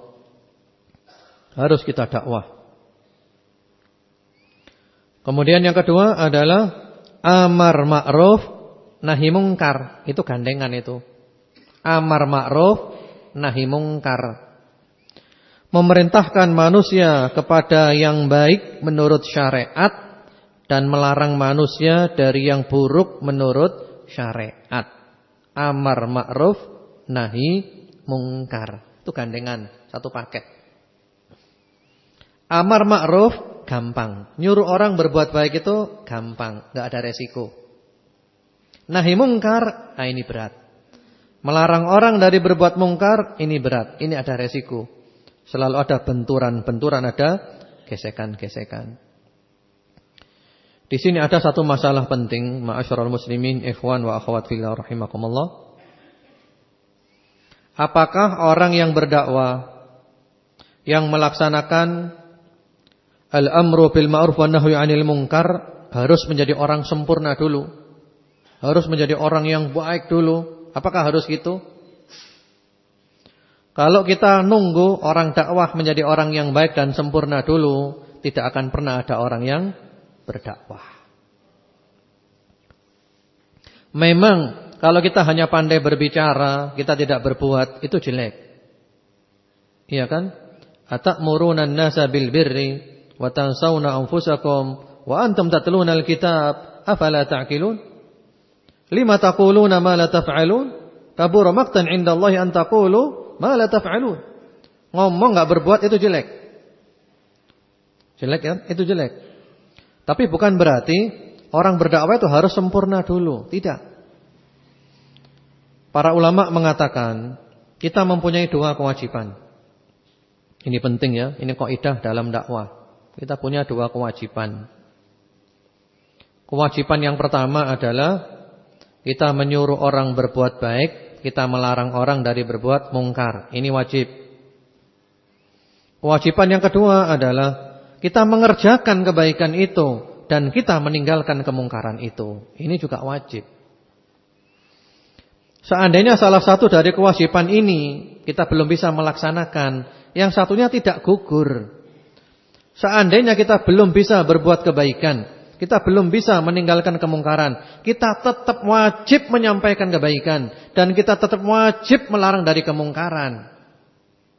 Harus kita dakwah. Kemudian yang kedua adalah amar ma'ruf nahi mungkar. Itu gandengan itu. Amar ma'ruf nahi mungkar. Memerintahkan manusia kepada yang baik menurut syariat dan melarang manusia dari yang buruk menurut syariat. Amar ma'ruf nahi mungkar. Itu gandengan, satu paket. Amar ma'ruf gampang. Nyuruh orang berbuat baik itu gampang, nggak ada resiko. Nahi mungkar, nah ini berat. Melarang orang dari berbuat mungkar, ini berat, ini ada resiko. Selalu ada benturan-benturan, ada gesekan-gesekan. Di sini ada satu masalah penting, ma'asyiral muslimin, ikhwan wa akhwat fillah rahimakumullah. Apakah orang yang berdakwah yang melaksanakan Al-amru bil ma'ruf wa nahyu 'anil munkar harus menjadi orang sempurna dulu. Harus menjadi orang yang baik dulu. Apakah harus gitu? Kalau kita nunggu orang dakwah menjadi orang yang baik dan sempurna dulu, tidak akan pernah ada orang yang berdakwah. Memang kalau kita hanya pandai berbicara, kita tidak berbuat, itu jelek. Iya kan? Atamuruna an-nasa bil birri wa tansawna anfusakum wa antum tatluna alkitab afala ta'qilun? Lima taquluna ma la taf'alun? Kabura maqtan 'inda Allah an taqulu ma la taf'alun? Ngomong enggak berbuat itu jelek. Jelek kan? Itu jelek. Tapi bukan berarti orang berdakwah itu harus sempurna dulu. Tidak. Para ulama mengatakan kita mempunyai dua kewajiban. Ini penting ya ini kaidah dalam dakwah kita punya dua kewajiban. Kewajiban yang pertama adalah kita menyuruh orang berbuat baik, kita melarang orang dari berbuat mungkar. Ini wajib. Kewajiban yang kedua adalah kita mengerjakan kebaikan itu dan kita meninggalkan kemungkaran itu. Ini juga wajib. Seandainya salah satu dari kewajiban ini kita belum bisa melaksanakan, yang satunya tidak gugur. Seandainya kita belum bisa berbuat kebaikan, kita belum bisa meninggalkan kemungkaran, kita tetap wajib menyampaikan kebaikan dan kita tetap wajib melarang dari kemungkaran.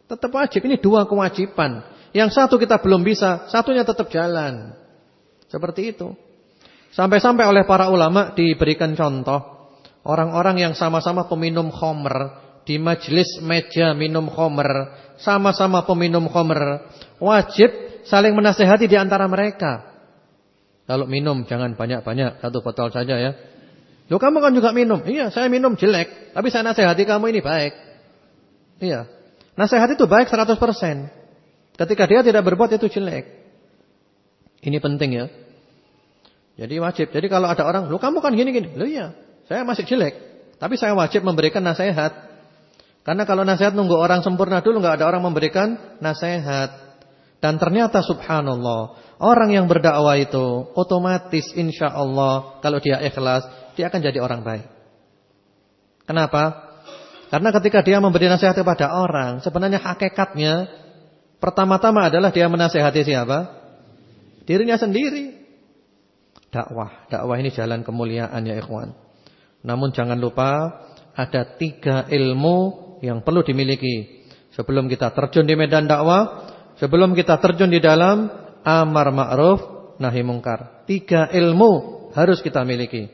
Tetap wajib, ini dua kewajiban. Yang satu kita belum bisa, satunya tetap jalan. Seperti itu. Sampai-sampai oleh para ulama diberikan contoh orang-orang yang sama-sama peminum khomer di majelis meja minum khomer, sama-sama peminum khomer, wajib saling menasehati di antara mereka. Kalau minum jangan banyak-banyak, satu botol saja ya. Loh kamu kan juga minum. Iya, saya minum jelek, tapi saya nasihati kamu ini baik. Iya. Nasihat itu baik 100%. Ketika dia tidak berbuat itu jelek. Ini penting ya. Jadi wajib. Jadi kalau ada orang, "Loh kamu kan gini-gini." Loh iya, saya masih jelek, tapi saya wajib memberikan nasihat. Karena kalau nasihat nunggu orang sempurna dulu nggak ada orang memberikan nasihat. Dan ternyata subhanallah, orang yang berdakwah itu otomatis insya Allah kalau dia ikhlas, dia akan jadi orang baik. Kenapa? Karena ketika dia memberi nasihat kepada orang, sebenarnya hakikatnya pertama-tama adalah dia menasehati siapa? Dirinya sendiri. Dakwah, dakwah ini jalan kemuliaan ya ikhwan. Namun jangan lupa ada tiga ilmu yang perlu dimiliki sebelum kita terjun di medan dakwah Sebelum kita terjun di dalam amar ma'ruf nahi mungkar. Tiga ilmu harus kita miliki.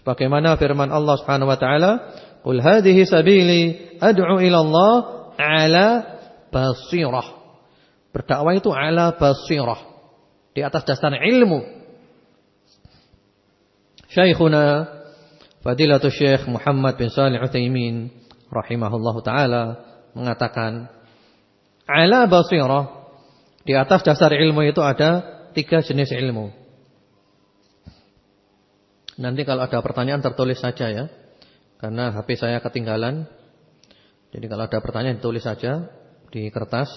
Sebagaimana firman Allah Subhanahu wa taala, "Qul hadhihi sabili ad'u ila Allah 'ala basirah." Berdakwah itu 'ala basirah. Di atas dasar ilmu. Syekhuna Fadilatul Syekh Muhammad bin Shalih Utsaimin rahimahullahu taala mengatakan, "Ala basirah" Di atas dasar ilmu itu ada tiga jenis ilmu. Nanti kalau ada pertanyaan tertulis saja ya. Karena HP saya ketinggalan. Jadi kalau ada pertanyaan ditulis saja di kertas.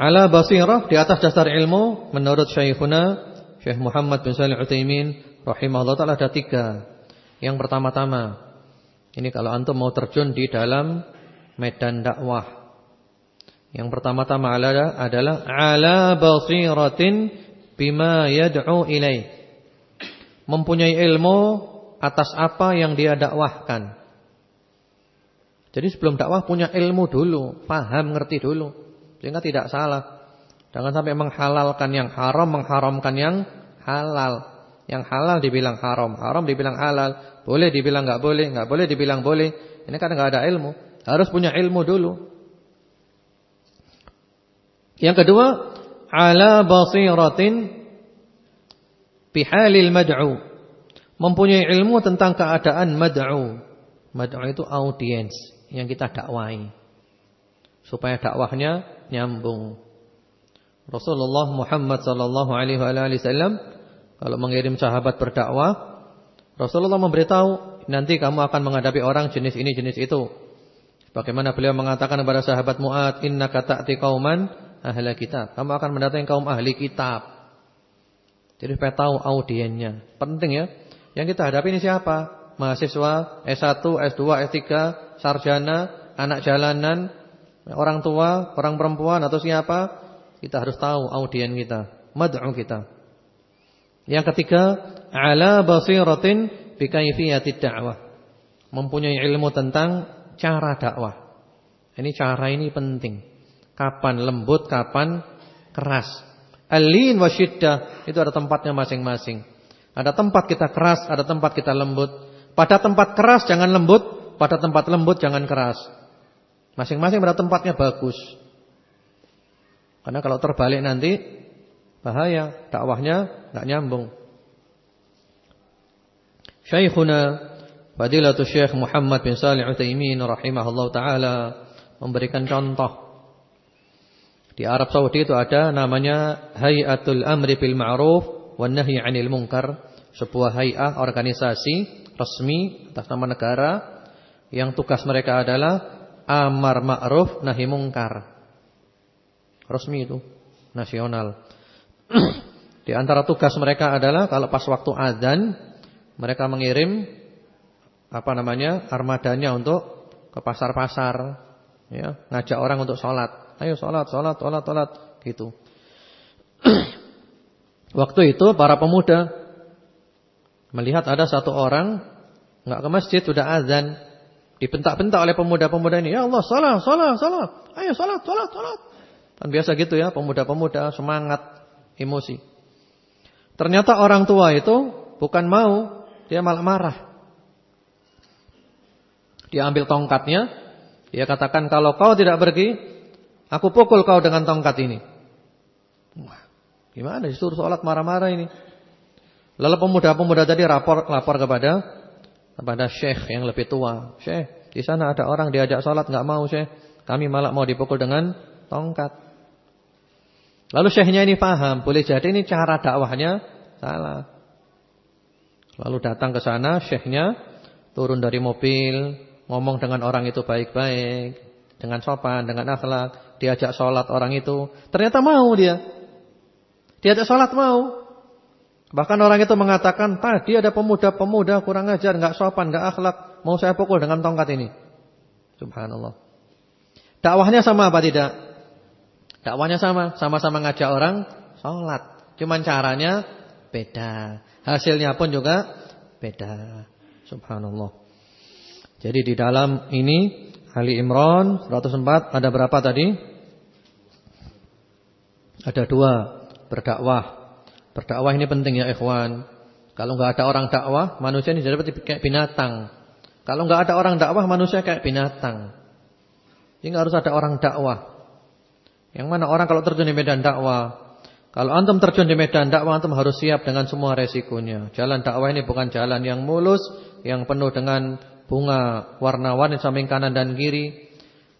Ala basirah di atas dasar ilmu menurut Syekhuna Syekh Muhammad bin Shalih Utsaimin rahimahullah taala ada tiga. Yang pertama-tama ini kalau antum mau terjun di dalam medan dakwah yang pertama-tama adalah adalah ala basiratin bima yad'u ilai. Mempunyai ilmu atas apa yang dia dakwahkan. Jadi sebelum dakwah punya ilmu dulu, paham, ngerti dulu. Sehingga tidak salah. Jangan sampai menghalalkan yang haram, mengharamkan yang halal. Yang halal dibilang haram, haram dibilang halal, boleh dibilang enggak boleh, enggak boleh dibilang boleh. Ini kan enggak ada ilmu. Harus punya ilmu dulu. Yang kedua, ala basiratin bihalil mad'u. Mempunyai ilmu tentang keadaan mad'u. Mad'u itu audiens yang kita dakwai. Supaya dakwahnya nyambung. Rasulullah Muhammad sallallahu alaihi wasallam kalau mengirim sahabat berdakwah, Rasulullah memberitahu, nanti kamu akan menghadapi orang jenis ini jenis itu. Bagaimana beliau mengatakan kepada sahabat Mu'ad, "Innaka ta'ti qauman ahli kitab. Kamu akan mendatangi kaum ahli kitab. Jadi supaya tahu audiennya. Penting ya. Yang kita hadapi ini siapa? Mahasiswa S1, S2, S3, sarjana, anak jalanan, orang tua, orang perempuan atau siapa? Kita harus tahu audien kita, mad'u kita. Yang ketiga, ala basiratin bi kayfiyatid da'wah. Mempunyai ilmu tentang cara dakwah. Ini cara ini penting. Kapan lembut, kapan keras. Alin wasyiddah itu ada tempatnya masing-masing. Ada tempat kita keras, ada tempat kita lembut. Pada tempat keras jangan lembut, pada tempat lembut jangan keras. Masing-masing pada tempatnya bagus. Karena kalau terbalik nanti bahaya, dakwahnya enggak nyambung. Syekhuna Fadilatul Syekh Muhammad bin Salih Utsaimin rahimahullah taala memberikan contoh di Arab Saudi itu ada namanya Hayatul Amri bil Ma'ruf wan Nahyi 'anil Munkar, sebuah hay'ah organisasi resmi atas nama negara yang tugas mereka adalah amar ma'ruf nahi mungkar. Resmi itu, nasional. [clears throat] Di antara tugas mereka adalah kalau pas waktu azan mereka mengirim apa namanya? armadanya untuk ke pasar-pasar ya, ngajak orang untuk sholat Ayo sholat, sholat, sholat, sholat. Gitu. [clears throat] Waktu itu para pemuda melihat ada satu orang nggak ke masjid sudah azan, dibentak-bentak oleh pemuda-pemuda ini. Ya Allah, sholat, sholat, sholat. Ayo sholat, sholat, sholat. Kan biasa gitu ya, pemuda-pemuda semangat, emosi. Ternyata orang tua itu bukan mau, dia malah marah. Dia ambil tongkatnya, dia katakan kalau kau tidak pergi, Aku pukul kau dengan tongkat ini. Wah, Gimana disuruh sholat marah-marah ini? Lalu pemuda-pemuda tadi lapor lapor kepada kepada syekh yang lebih tua. Syekh, di sana ada orang diajak sholat nggak mau syekh. Kami malah mau dipukul dengan tongkat. Lalu syekhnya ini paham, boleh jadi ini cara dakwahnya salah. Lalu datang ke sana, syekhnya turun dari mobil, ngomong dengan orang itu baik-baik, dengan sopan, dengan akhlak, diajak sholat orang itu. Ternyata mau dia. Diajak sholat mau. Bahkan orang itu mengatakan, tadi ada pemuda-pemuda kurang ajar, nggak sopan, nggak akhlak, mau saya pukul dengan tongkat ini. Subhanallah. Dakwahnya sama apa tidak? Dakwahnya sama, sama-sama ngajak orang sholat. Cuman caranya beda. Hasilnya pun juga beda. Subhanallah. Jadi di dalam ini Ali Imran 104 ada berapa tadi? Ada dua berdakwah Berdakwah ini penting ya ikhwan. Kalau nggak ada orang dakwah, manusia ini jadi seperti kayak binatang. Kalau nggak ada orang dakwah, manusia kayak binatang. Jadi harus ada orang dakwah. Yang mana orang kalau terjun di medan dakwah, kalau antum terjun di medan dakwah, antum harus siap dengan semua resikonya. Jalan dakwah ini bukan jalan yang mulus, yang penuh dengan bunga warna-warni samping kanan dan kiri.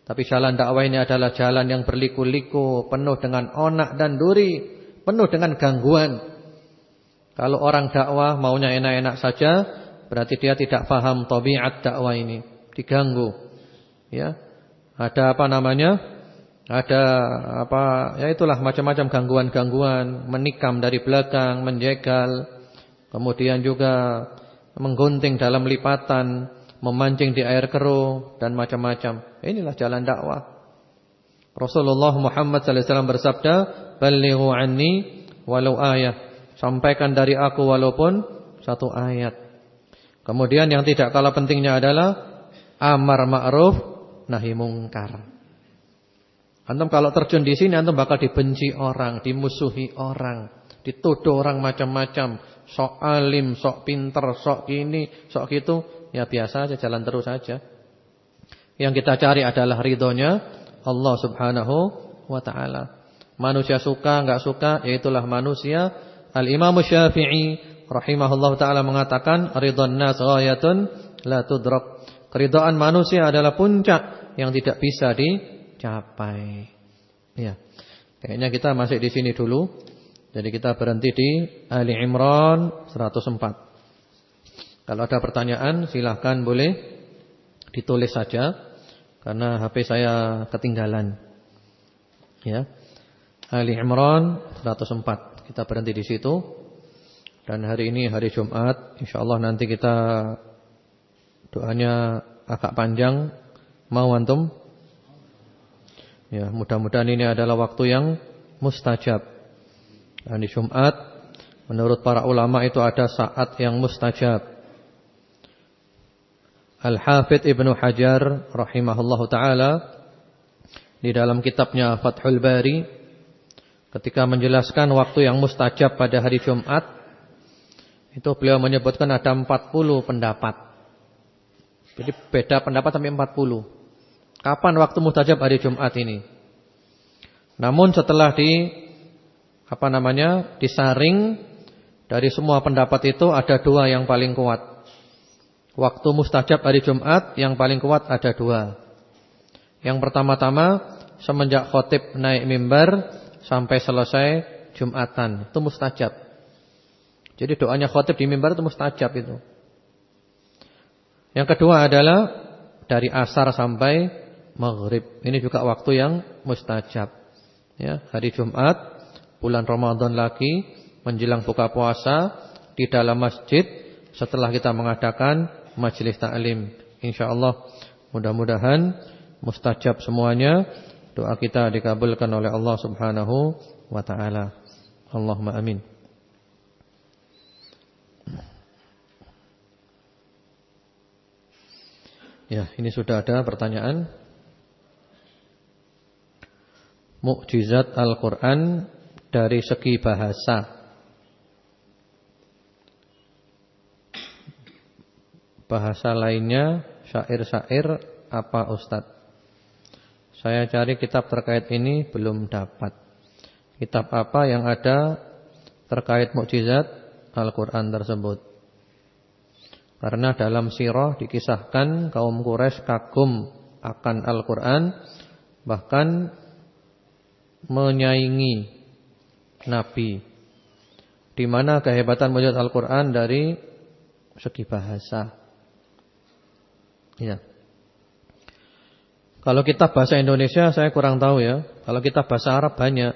Tapi jalan dakwah ini adalah jalan yang berliku-liku, penuh dengan onak dan duri penuh dengan gangguan. Kalau orang dakwah maunya enak-enak saja, berarti dia tidak paham tabiat dakwah ini, diganggu. Ya. Ada apa namanya? Ada apa? Ya itulah macam-macam gangguan-gangguan, menikam dari belakang, menjegal, kemudian juga menggunting dalam lipatan, memancing di air keruh dan macam-macam. Inilah jalan dakwah. Rasulullah Muhammad sallallahu alaihi wasallam bersabda, "Ballighu anni walau ayat." Sampaikan dari aku walaupun satu ayat. Kemudian yang tidak kalah pentingnya adalah amar ma'ruf nahi mungkar. Antum kalau terjun di sini antum bakal dibenci orang, dimusuhi orang, dituduh orang macam-macam, sok alim, sok pinter, sok ini, sok gitu, ya biasa aja jalan terus saja. Yang kita cari adalah ridhonya Allah Subhanahu wa taala. Manusia suka enggak suka yaitulah manusia. Al-Imam Syafi'i rahimahullah taala mengatakan ridwan nas ghayatun la tudrak. Keridhaan manusia adalah puncak yang tidak bisa dicapai. Ya. Kayaknya kita masih di sini dulu. Jadi kita berhenti di Ali Imran 104. Kalau ada pertanyaan silahkan boleh ditulis saja. Karena HP saya ketinggalan. Ya. Ali Imran 104. Kita berhenti di situ. Dan hari ini hari Jumat, insyaallah nanti kita doanya agak panjang. Mau antum? Ya, mudah-mudahan ini adalah waktu yang mustajab. Dan di Jumat menurut para ulama itu ada saat yang mustajab. Al-Hafidh Ibnu Hajar rahimahullahu taala di dalam kitabnya Fathul Bari ketika menjelaskan waktu yang mustajab pada hari Jumat itu beliau menyebutkan ada 40 pendapat. Jadi beda pendapat sampai 40. Kapan waktu mustajab hari Jumat ini? Namun setelah di apa namanya? disaring dari semua pendapat itu ada dua yang paling kuat. Waktu mustajab hari Jumat yang paling kuat ada dua. Yang pertama-tama semenjak khotib naik mimbar sampai selesai Jumatan. Itu mustajab. Jadi doanya khotib di mimbar itu mustajab itu. Yang kedua adalah dari asar sampai maghrib. Ini juga waktu yang mustajab. Ya, hari Jumat, bulan Ramadan lagi, menjelang buka puasa di dalam masjid setelah kita mengadakan majelis taklim. Insyaallah mudah-mudahan mustajab semuanya. Doa kita dikabulkan oleh Allah Subhanahu wa taala. Allahumma amin. Ya, ini sudah ada pertanyaan. Mukjizat Al-Qur'an dari segi bahasa. Bahasa lainnya syair-syair apa Ustaz? Saya cari kitab terkait ini belum dapat. Kitab apa yang ada terkait mukjizat Al-Qur'an tersebut. Karena dalam sirah dikisahkan kaum Quraisy kagum akan Al-Qur'an bahkan menyaingi nabi. Di mana kehebatan mukjizat Al-Qur'an dari segi bahasa. Ya. Kalau kita bahasa Indonesia saya kurang tahu ya. Kalau kita bahasa Arab banyak.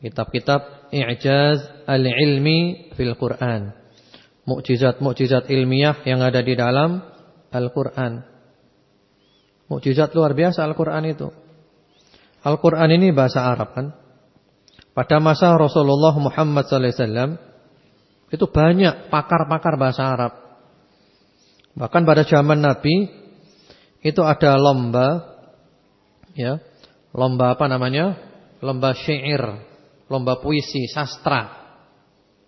Kitab-kitab i'jaz al-ilmi fil Quran. Mukjizat-mukjizat ilmiah yang ada di dalam Al-Quran. Mukjizat luar biasa Al-Quran itu. Al-Quran ini bahasa Arab kan. Pada masa Rasulullah Muhammad SAW itu banyak pakar-pakar bahasa Arab. Bahkan pada zaman Nabi itu ada lomba, ya, lomba apa namanya? Lomba syair lomba puisi, sastra.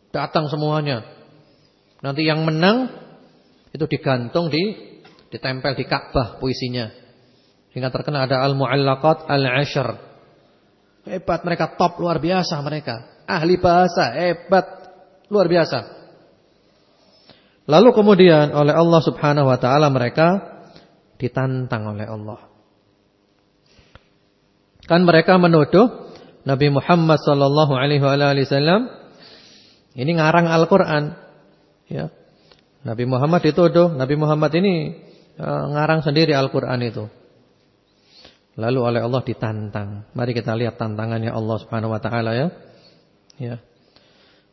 Datang semuanya. Nanti yang menang itu digantung di ditempel di Ka'bah puisinya. Sehingga terkenal ada al-mu'allaqat al-ashr. Hebat mereka top luar biasa mereka. Ahli bahasa hebat luar biasa. Lalu kemudian oleh Allah Subhanahu wa taala mereka ditantang oleh Allah. Kan mereka menuduh Nabi Muhammad sallallahu alaihi ini ngarang Al-Qur'an. Ya. Nabi Muhammad dituduh, Nabi Muhammad ini uh, ngarang sendiri Al-Qur'an itu. Lalu oleh Allah ditantang. Mari kita lihat tantangannya Allah Subhanahu wa taala ya. Ya.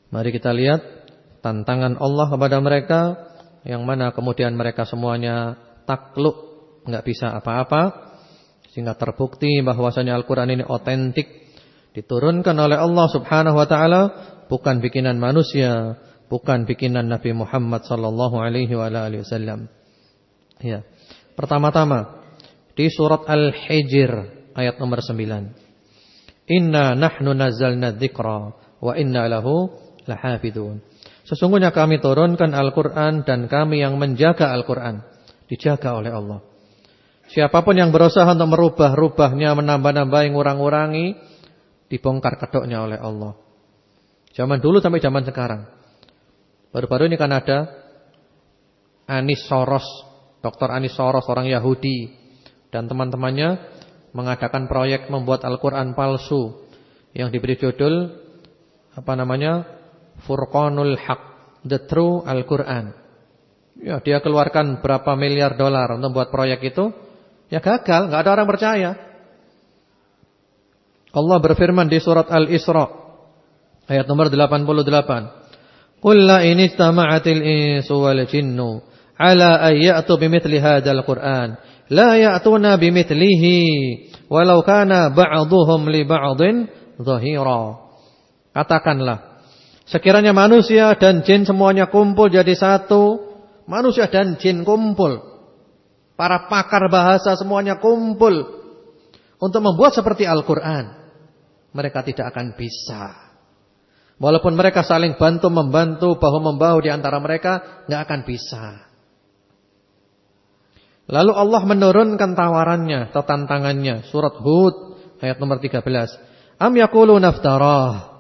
Mari kita lihat tantangan Allah kepada mereka yang mana kemudian mereka semuanya takluk, enggak bisa apa-apa sehingga terbukti bahwasanya Al-Qur'an ini otentik Diturunkan oleh Allah Subhanahu wa taala bukan bikinan manusia, bukan bikinan Nabi Muhammad sallallahu alaihi wasallam. Ya. Pertama-tama di surat Al-Hijr ayat nomor 9. Inna nahnu nazzalna dzikra wa inna lahu lahafidun. Sesungguhnya kami turunkan Al-Qur'an dan kami yang menjaga Al-Qur'an. Dijaga oleh Allah. Siapa pun yang berusaha untuk merubah-rubahnya, menambah-nambahi, ngurang-ngurangi, dibongkar kedoknya oleh Allah. Zaman dulu sampai zaman sekarang. Baru-baru ini kan ada Anis Soros, Dr. Anis Soros orang Yahudi dan teman-temannya mengadakan proyek membuat Al-Qur'an palsu yang diberi judul apa namanya? Furqanul Haq, The True Al-Qur'an. Ya, dia keluarkan berapa miliar dolar untuk membuat proyek itu, ya gagal, nggak ada orang percaya. Allah berfirman di surat Al-Isra ayat nomor 88. Qul la in istama'atil insu wal jinnu ala an ya'tu bimithli hadzal Qur'an la ya'tuna bimithlihi walau kana ba'dhuhum li ba'dhin dhahira. Katakanlah sekiranya manusia dan jin semuanya kumpul jadi satu, manusia dan jin kumpul. Para pakar bahasa semuanya kumpul untuk membuat seperti Al-Qur'an mereka tidak akan bisa. Walaupun mereka saling bantu membantu bahu membahu di antara mereka, nggak akan bisa. Lalu Allah menurunkan tawarannya atau tantangannya. Surat Hud ayat nomor 13. Am yaqulu naftarah.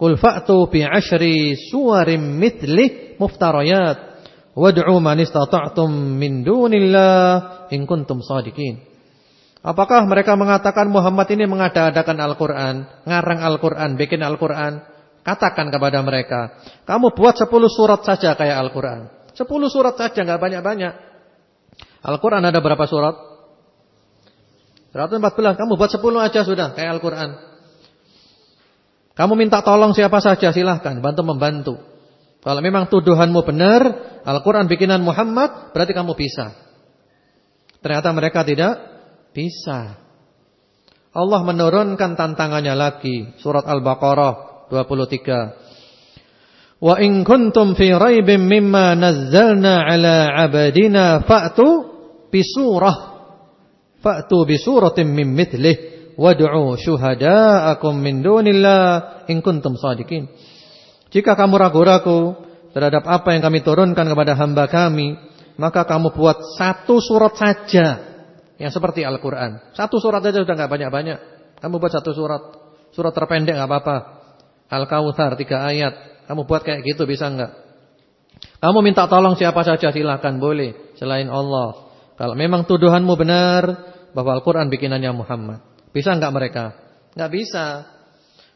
Qul fa'tu bi ashri suwarim mithli muftarayat. Wad'u man istata'tum min dunillah in kuntum sadiqin. Apakah mereka mengatakan Muhammad ini mengada-adakan Al-Quran, ngarang Al-Quran, bikin Al-Quran? Katakan kepada mereka, kamu buat 10 surat saja kayak Al-Quran. 10 surat saja, nggak banyak-banyak. Al-Quran ada berapa surat? 114, kamu buat 10 aja sudah kayak Al-Quran. Kamu minta tolong siapa saja silahkan, bantu membantu. Kalau memang tuduhanmu benar, Al-Quran bikinan Muhammad, berarti kamu bisa. Ternyata mereka tidak bisa. Allah menurunkan tantangannya lagi. Surat Al-Baqarah 23. Wa in kuntum fi raibin mimma nazzalna ala abadina fa'tu bisurah. Fa'tu bisuratin min mithlih wad'u syuhada'akum min dunillah in kuntum sadiqin. Jika kamu ragu-ragu terhadap apa yang kami turunkan kepada hamba kami, maka kamu buat satu surat saja yang seperti Al-Quran. Satu surat saja sudah nggak banyak-banyak. Kamu buat satu surat. surat terpendek enggak apa-apa. Al-Kautsar tiga ayat. Kamu buat kayak gitu bisa enggak? Kamu minta tolong siapa saja silakan boleh selain Allah. Kalau memang tuduhanmu benar bahwa Al-Qur'an bikinannya Muhammad. Bisa enggak mereka? Enggak bisa.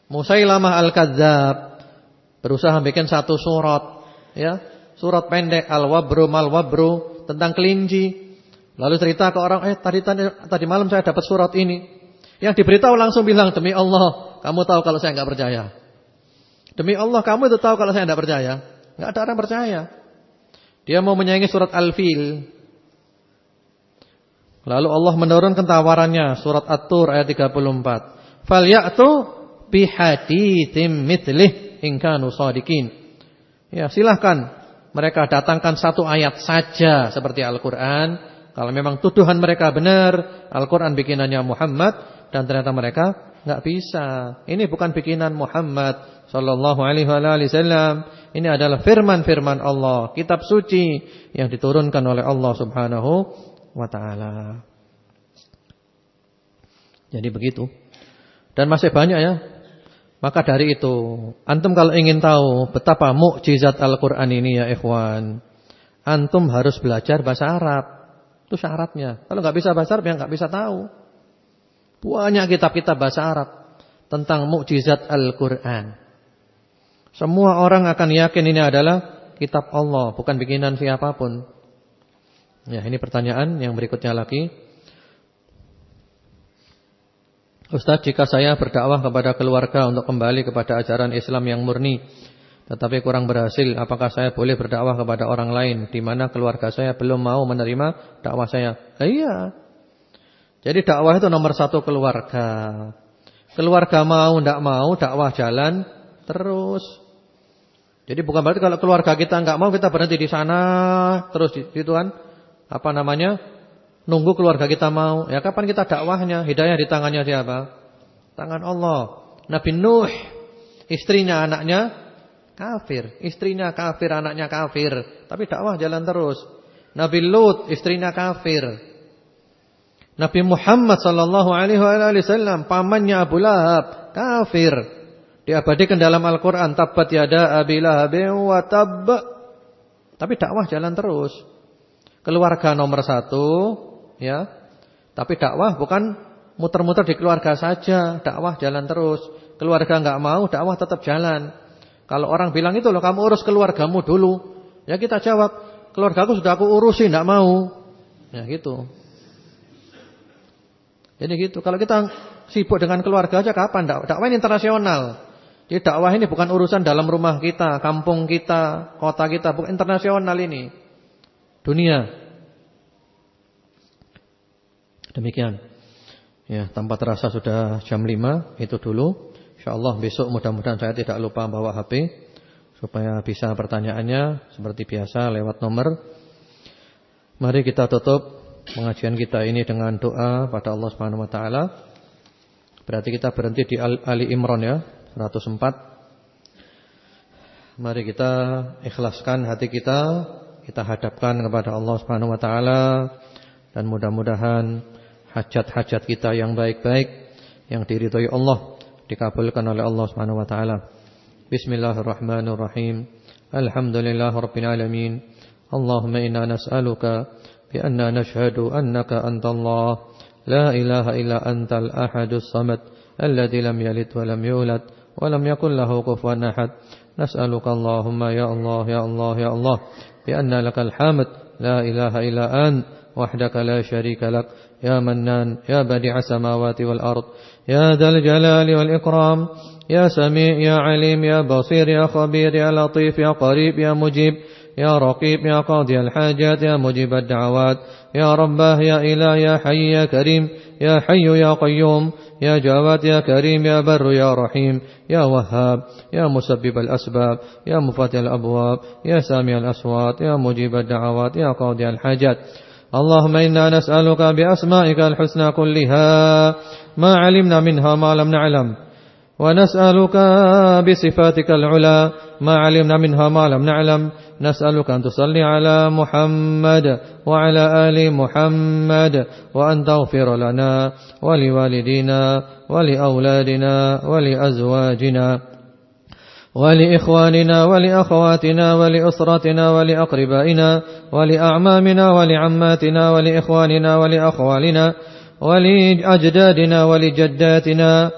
Musailamah Al-Kadzdzab berusaha bikin satu surat, ya. Surat pendek Al-Wabru Mal-Wabru tentang kelinci. Lalu cerita ke orang, "Eh, tadi tadi, tadi malam saya dapat surat ini." Yang diberitahu langsung bilang, "Demi Allah, kamu tahu kalau saya enggak percaya." Demi Allah, kamu itu tahu kalau saya enggak percaya. Enggak ada orang percaya. Dia mau menyayangi surat Al-Fil. Lalu Allah menurunkan tawarannya surat At-Tur ayat 34. Falyatu bihaditsim mithlih in kanu shadiqin. Ya, silahkan mereka datangkan satu ayat saja seperti Al-Qur'an. Kalau memang tuduhan mereka benar, Al-Qur'an bikinannya Muhammad dan ternyata mereka enggak bisa. Ini bukan bikinan Muhammad sallallahu alaihi wasallam. Ini adalah firman-firman Allah, kitab suci yang diturunkan oleh Allah Subhanahu wa taala. Jadi begitu. Dan masih banyak ya. Maka dari itu, antum kalau ingin tahu betapa mukjizat Al-Qur'an ini ya ikhwan, antum harus belajar bahasa Arab. Itu syaratnya. Kalau nggak bisa bahasa Arab ya nggak bisa tahu. Banyak kitab-kitab bahasa Arab tentang mukjizat Al-Qur'an. Semua orang akan yakin ini adalah kitab Allah, bukan bikinan siapa pun. Ya, ini pertanyaan yang berikutnya lagi. Ustaz, jika saya berdakwah kepada keluarga untuk kembali kepada ajaran Islam yang murni, tetapi kurang berhasil, apakah saya boleh berdakwah kepada orang lain di mana keluarga saya belum mau menerima dakwah saya? Eh, iya. Jadi dakwah itu nomor satu keluarga. Keluarga mau tidak mau dakwah jalan terus. Jadi bukan berarti kalau keluarga kita nggak mau kita berhenti di sana terus gitu kan? Apa namanya? Nunggu keluarga kita mau. Ya kapan kita dakwahnya? Hidayah di tangannya siapa? Tangan Allah. Nabi Nuh istrinya anaknya kafir, istrinya kafir, anaknya kafir, tapi dakwah jalan terus. Nabi Lut istrinya kafir. Nabi Muhammad sallallahu alaihi wasallam pamannya Abu Lahab kafir. Diabadikan dalam Al-Qur'an tabat yada Abi Lahab wa tab. Tapi dakwah jalan terus. Keluarga nomor satu, ya. Tapi dakwah bukan muter-muter di keluarga saja, dakwah jalan terus. Keluarga nggak mau, dakwah tetap jalan. Kalau orang bilang itu loh, kamu urus keluargamu dulu. Ya kita jawab, keluargaku sudah aku urusin, nggak mau. Ya gitu. Jadi gitu. Kalau kita sibuk dengan keluarga aja kapan dakwah? Dakwah ini internasional. Jadi dakwah ini bukan urusan dalam rumah kita, kampung kita, kota kita, bukan internasional ini dunia. Demikian. Ya, tanpa terasa sudah jam 5 itu dulu. Insyaallah besok mudah-mudahan saya tidak lupa bawa HP supaya bisa pertanyaannya seperti biasa lewat nomor. Mari kita tutup pengajian kita ini dengan doa pada Allah Subhanahu wa taala. Berarti kita berhenti di Ali Imran ya, 104. Mari kita ikhlaskan hati kita kita hadapkan kepada Allah Subhanahu wa taala dan mudah-mudahan hajat-hajat kita yang baik-baik yang diridhoi Allah dikabulkan oleh Allah Subhanahu wa taala. Bismillahirrahmanirrahim. Alhamdulillahirabbil alamin. Allahumma inna nas'aluka bi anna nashhadu annaka antallah la ilaha illa antal ahadus samad alladzi lam yalid wa lam yulad wa lam yakul lahu kufuwan ahad. Nas'aluka Allahumma ya Allah ya Allah ya Allah بأن لك الحمد لا إله إلا أنت وحدك لا شريك لك. يا منان يا بديع السماوات والأرض يا ذا الجلال والإكرام يا سميع يا عليم يا بصير يا خبير يا لطيف يا قريب يا مجيب يا رقيب يا قاضي الحاجات يا مجيب الدعوات يا رباه يا إله يا حي يا كريم يا حي يا قيوم. يا جواد يا كريم يا بر يا رحيم يا وهاب يا مسبب الأسباب يا مفتح الأبواب يا سامع الأصوات يا مجيب الدعوات يا قاضي الحاجات. اللهم إنا نسألك بأسمائك الحسنى كلها ما علمنا منها ما لم نعلم. ونسألك بصفاتك العلا ما علمنا منها ما لم نعلم. نسألك أن تصلي على محمد وعلى آل محمد وأن تغفر لنا ولوالدينا ولأولادنا ولأزواجنا ولإخواننا ولأخواتنا ولأسرتنا ولأقربائنا ولأعمامنا ولعماتنا ولإخواننا ولأخوالنا ولأجدادنا ولجداتنا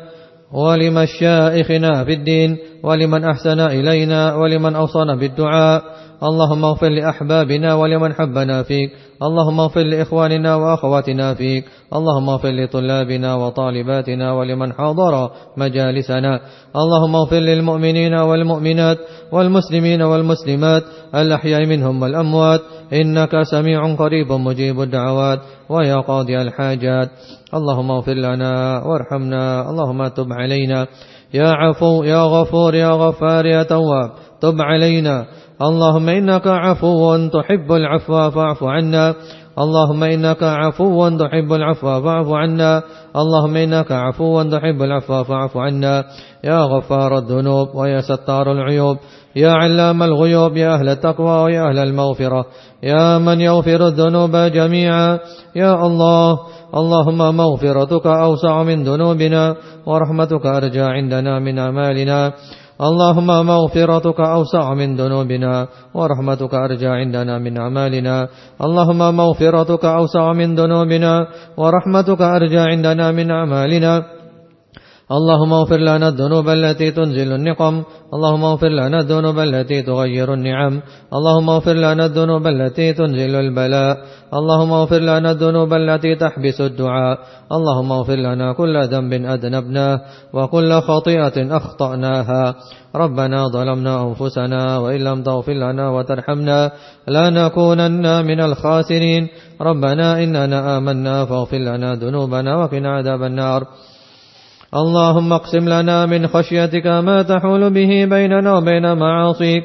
ولمشائخنا في الدين ولمن أحسن إلينا ولمن أوصانا بالدعاء. اللهم اغفر لأحبابنا ولمن حبنا فيك. اللهم اغفر لإخواننا وأخواتنا فيك. اللهم اغفر لطلابنا وطالباتنا ولمن حضر مجالسنا. اللهم اغفر للمؤمنين والمؤمنات والمسلمين والمسلمات الأحياء منهم والأموات. إنك سميع قريب مجيب الدعوات ويا قاضي الحاجات. اللهم اغفر لنا وارحمنا. اللهم تب علينا. يا عفو يا غفور يا غفار يا تواب. تب علينا. اللهم إنك عفو تحب العفو فاعف عنا. اللهم إنك عفو تحب العفو فاعف عنا. اللهم إنك عفو تحب العفو فاعف عنا. يا غفار الذنوب ويا ستار العيوب. يا علام الغيوب يا أهل التقوى ويا أهل المغفرة. يا من يغفر الذنوب جميعا. يا الله اللهم مغفرتك أوسع من ذنوبنا ورحمتك أرجى عندنا من أمالنا اللهم مغفرتك أوسع من ذنوبنا ورحمتك أرجى عندنا من أعمالنا اللهم مغفرتك أوسع من ذنوبنا ورحمتك أرجى عندنا من أعمالنا اللهم اغفر لنا الذنوب التي تنزل النقم. اللهم اغفر لنا الذنوب التي تغير النعم. اللهم اغفر لنا الذنوب التي تنزل البلاء. اللهم اغفر لنا الذنوب التي تحبس الدعاء. اللهم اغفر لنا كل ذنب أذنبناه وكل خطيئة أخطأناها. ربنا ظلمنا أنفسنا وإن لم تغفر لنا وترحمنا لنكونن من الخاسرين. ربنا إننا آمنا فاغفر لنا ذنوبنا وقنا عذاب النار. اللهم اقسم لنا من خشيتك ما تحول به بيننا وبين معاصيك.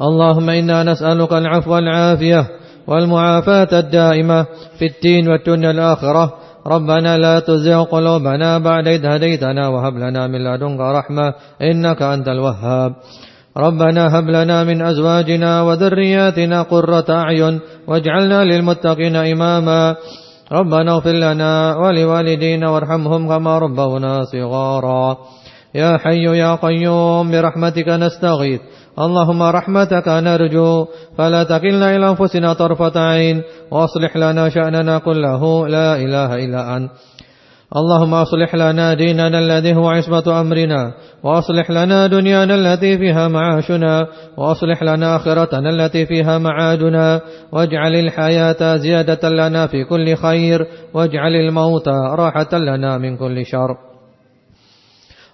اللهم إنا نسألك العفو والعافية والمعافاة الدائمة في الدين والدنيا الآخرة. ربنا لا تزغ قلوبنا بعد إذ هديتنا وهب لنا من لدنك رحمة إنك أنت الوهاب. ربنا هب لنا من أزواجنا وذرياتنا قرة أعين واجعلنا للمتقين إماما. ربنا اغفر لنا ولوالدينا وارحمهم كما ربونا صغارا. يا حي يا قيوم برحمتك نستغيث اللهم رحمتك نرجو فلا تكلنا إلى أنفسنا طرفة عين وأصلح لنا شأننا كله لا إله إلا أنت. اللهم أصلح لنا ديننا الذي هو عصمة أمرنا وأصلح لنا دنيانا التي فيها معاشنا وأصلح لنا آخرتنا التي فيها معادنا. واجعل الحياة زيادة لنا في كل خير واجعل الموت راحة لنا من كل شر.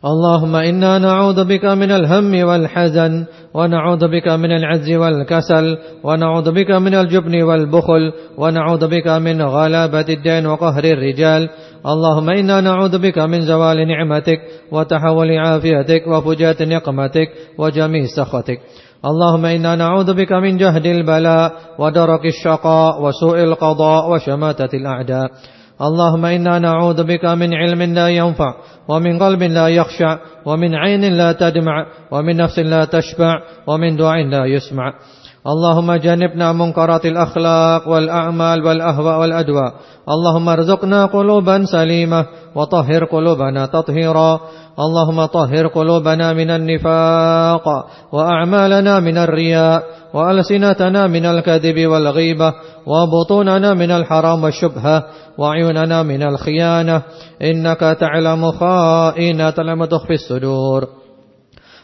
اللهم إنا نعوذ بك من الهم والحزن ونعوذ بك من العجز والكسل ونعوذ بك من الجبن والبخل ونعوذ بك من غلابة الدين وقهر الرجال. اللهم إنا نعوذ بك من زوال نعمتك وتحول عافيتك وفجاة نقمتك وجميع سخطك. اللهم إنا نعوذ بك من جهد البلاء ودرك الشقاء وسوء القضاء وشماتة الأعداء. اللهم إنا نعوذ بك من علم لا ينفع ومن قلب لا يخشع ومن عين لا تدمع ومن نفس لا تشبع ومن دعاء لا يسمع. اللهم جنبنا منكرات الأخلاق والأعمال والأهواء والأدواء. اللهم ارزقنا قلوبا سليمة وطهر قلوبنا تطهيرا. اللهم طهر قلوبنا من النفاق وأعمالنا من الرياء وألسنتنا من الكذب والغيبة وبطوننا من الحرام والشبهة وعيوننا من الخيانة. إنك تعلم خائنة لم تخفي الصدور.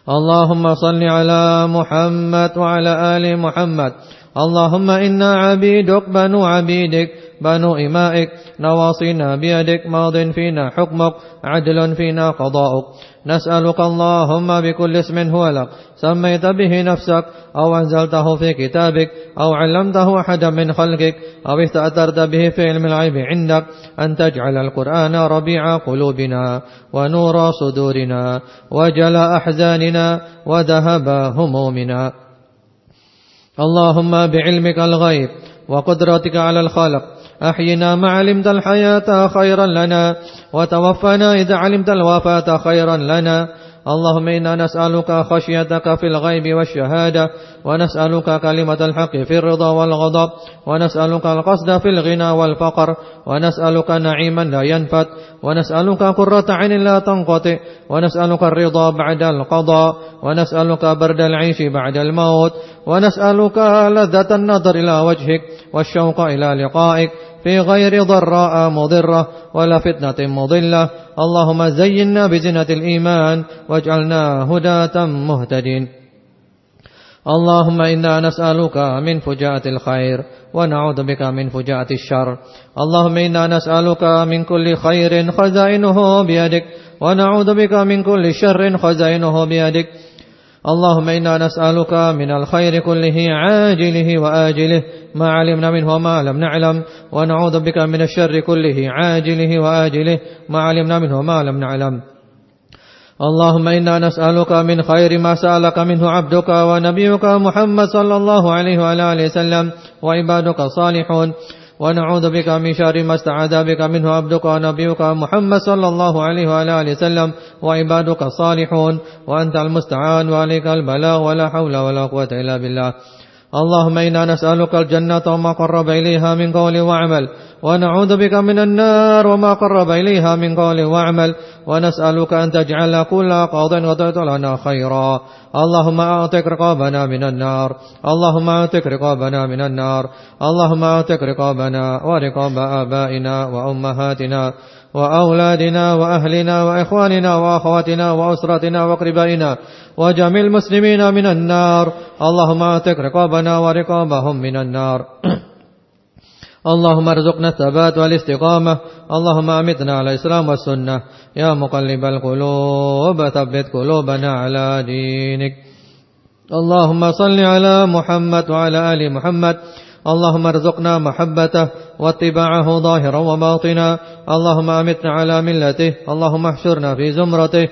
اللهم صل على محمد وعلى آل محمد اللهم إنا عبيدك بنو عبيدك بنو إمائك نواصينا بيدك ماض فينا حكمك عدل فينا قضاؤك. نسألك اللهم بكل اسم هو لك. سميت به نفسك أو أنزلته في كتابك أو علمته أحدا من خلقك أو استأثرت به في علم العيب عندك. أن تجعل القرآن ربيع قلوبنا ونور صدورنا وجل أحزاننا وذهب همومنا. اللهم بعلمك الغيب وقدرتك على الخلق أحينا ما علمت الحياة خيرا لنا وتوفنا إذا علمت الوفاة خيرا لنا. اللهم إنا نسألك خشيتك في الغيب والشهادة ونسألك كلمة الحق في الرضا والغضب ونسألك القصد في الغنى والفقر ونسألك نعيما لا ينفت ونسألك قرة عين لا تنقطع ونسألك الرضا بعد القضاء ونسألك برد العيش بعد الموت ونسألك لذة النظر إلى وجهك والشوق إلى لقائك في غير ضراء مضرة ولا فتنة مضلة. اللهم زينا بزنة الإيمان واجعلنا هداة مهتدين. اللهم إنا نسألك من فجاءة الخير ونعوذ بك من فجاءة الشر. اللهم إنا نسألك من كل خير خزائنه بيدك ونعوذ بك من كل شر خزائنه بيدك. اللهم إنا نسألك من الخير كله عاجله وآجله. ما علمنا منه وما لم نعلم. ونعوذ بك من الشر كله عاجله وآجله. ما علمنا منه وما لم نعلم. اللهم إنا نسألك من خير ما سألك منه عبدك ونبيك محمد صلى الله عليه وآله وسلم. وعبادك الصالحون ونعوذ بك من شر ما استعاذ بك منه عبدك ونبيك محمد صلى الله عليه وآله وسلم وعبادك الصالحون وأنت المستعان وعليك البلاغ ولا حول ولا قوة إلا بالله. اللهم إنا نسألك الجنة وما قرب إليها من قول وعمل ونعوذ بك من النار وما قرب إليها من قول وعمل ونسألك أن تجعل كل قاض قضيت لنا خيرا. اللهم أعتق رقابنا من النار. اللهم أعتق رقابنا من النار. اللهم أعتق رقابنا ورقاب آبائنا وأمهاتنا وأولادنا وأهلنا وإخواننا وأخواتنا وأسرتنا وقربائنا وجميع المسلمين من النار. اللهم أعتق رقابنا ورقابهم من النار. [clears throat] اللهم ارزقنا الثبات والاستقامة. اللهم أمتنا على الإسلام والسنة. يا مقلب القلوب ثبت قلوبنا على دينك. اللهم صل على محمد وعلى آل محمد. اللهم ارزقنا محبته واتباعه ظاهرا وباطنا. اللهم أمتنا على ملته. اللهم احشرنا في زمرته.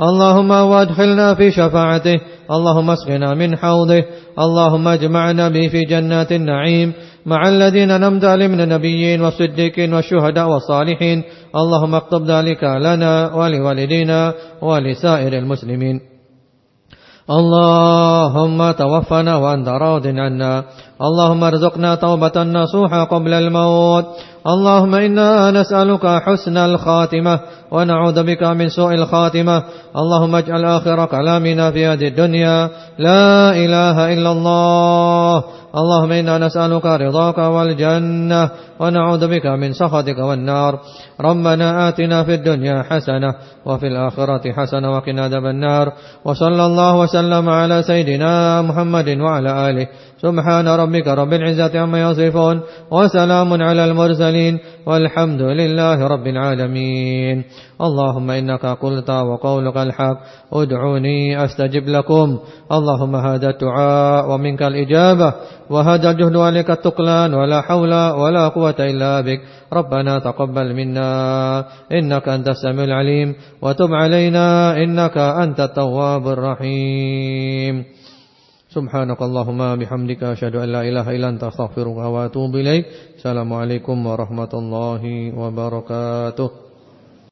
اللهم وادخلنا في شفاعته. اللهم اسقنا من حوضه. اللهم اجمعنا به في جنات النعيم. مع الذين نمت عليهم من النبيين والصديقين والشهداء والصالحين اللهم اكتب ذلك لنا ولوالدينا ولسائر المسلمين. اللهم توفنا وأنت راض عنا. اللهم ارزقنا توبة نصوحا قبل الموت. اللهم إنا نسألك حسن الخاتمة ونعوذ بك من سوء الخاتمة. اللهم اجعل آخر كلامنا في هذه الدنيا. لا إله إلا الله. اللهم إنا نسألك رضاك والجنة ونعوذ بك من سخطك والنار. ربنا آتنا في الدنيا حسنة وفي الآخرة حسنة وقنا عذاب النار. وصلى الله وسلم على سيدنا محمد وعلى آله. سبحان ربك رب العزة عما يصفون وسلام على المرسلين والحمد لله رب العالمين. اللهم إنك قلت وقولك الحق. ادعوني أستجب لكم. اللهم هذا الدعاء ومنك الإجابة. وهذا الجهد عليك التقلان. ولا حول ولا قوة إلا بك ربنا تقبل منا إنك أنت السميع العليم وتب علينا إنك أنت التواب الرحيم سبحانك اللهم بحمدك أشهد أن لا إله إلا أنت أستغفرك وأتوب إليك السلام عليكم ورحمة الله وبركاته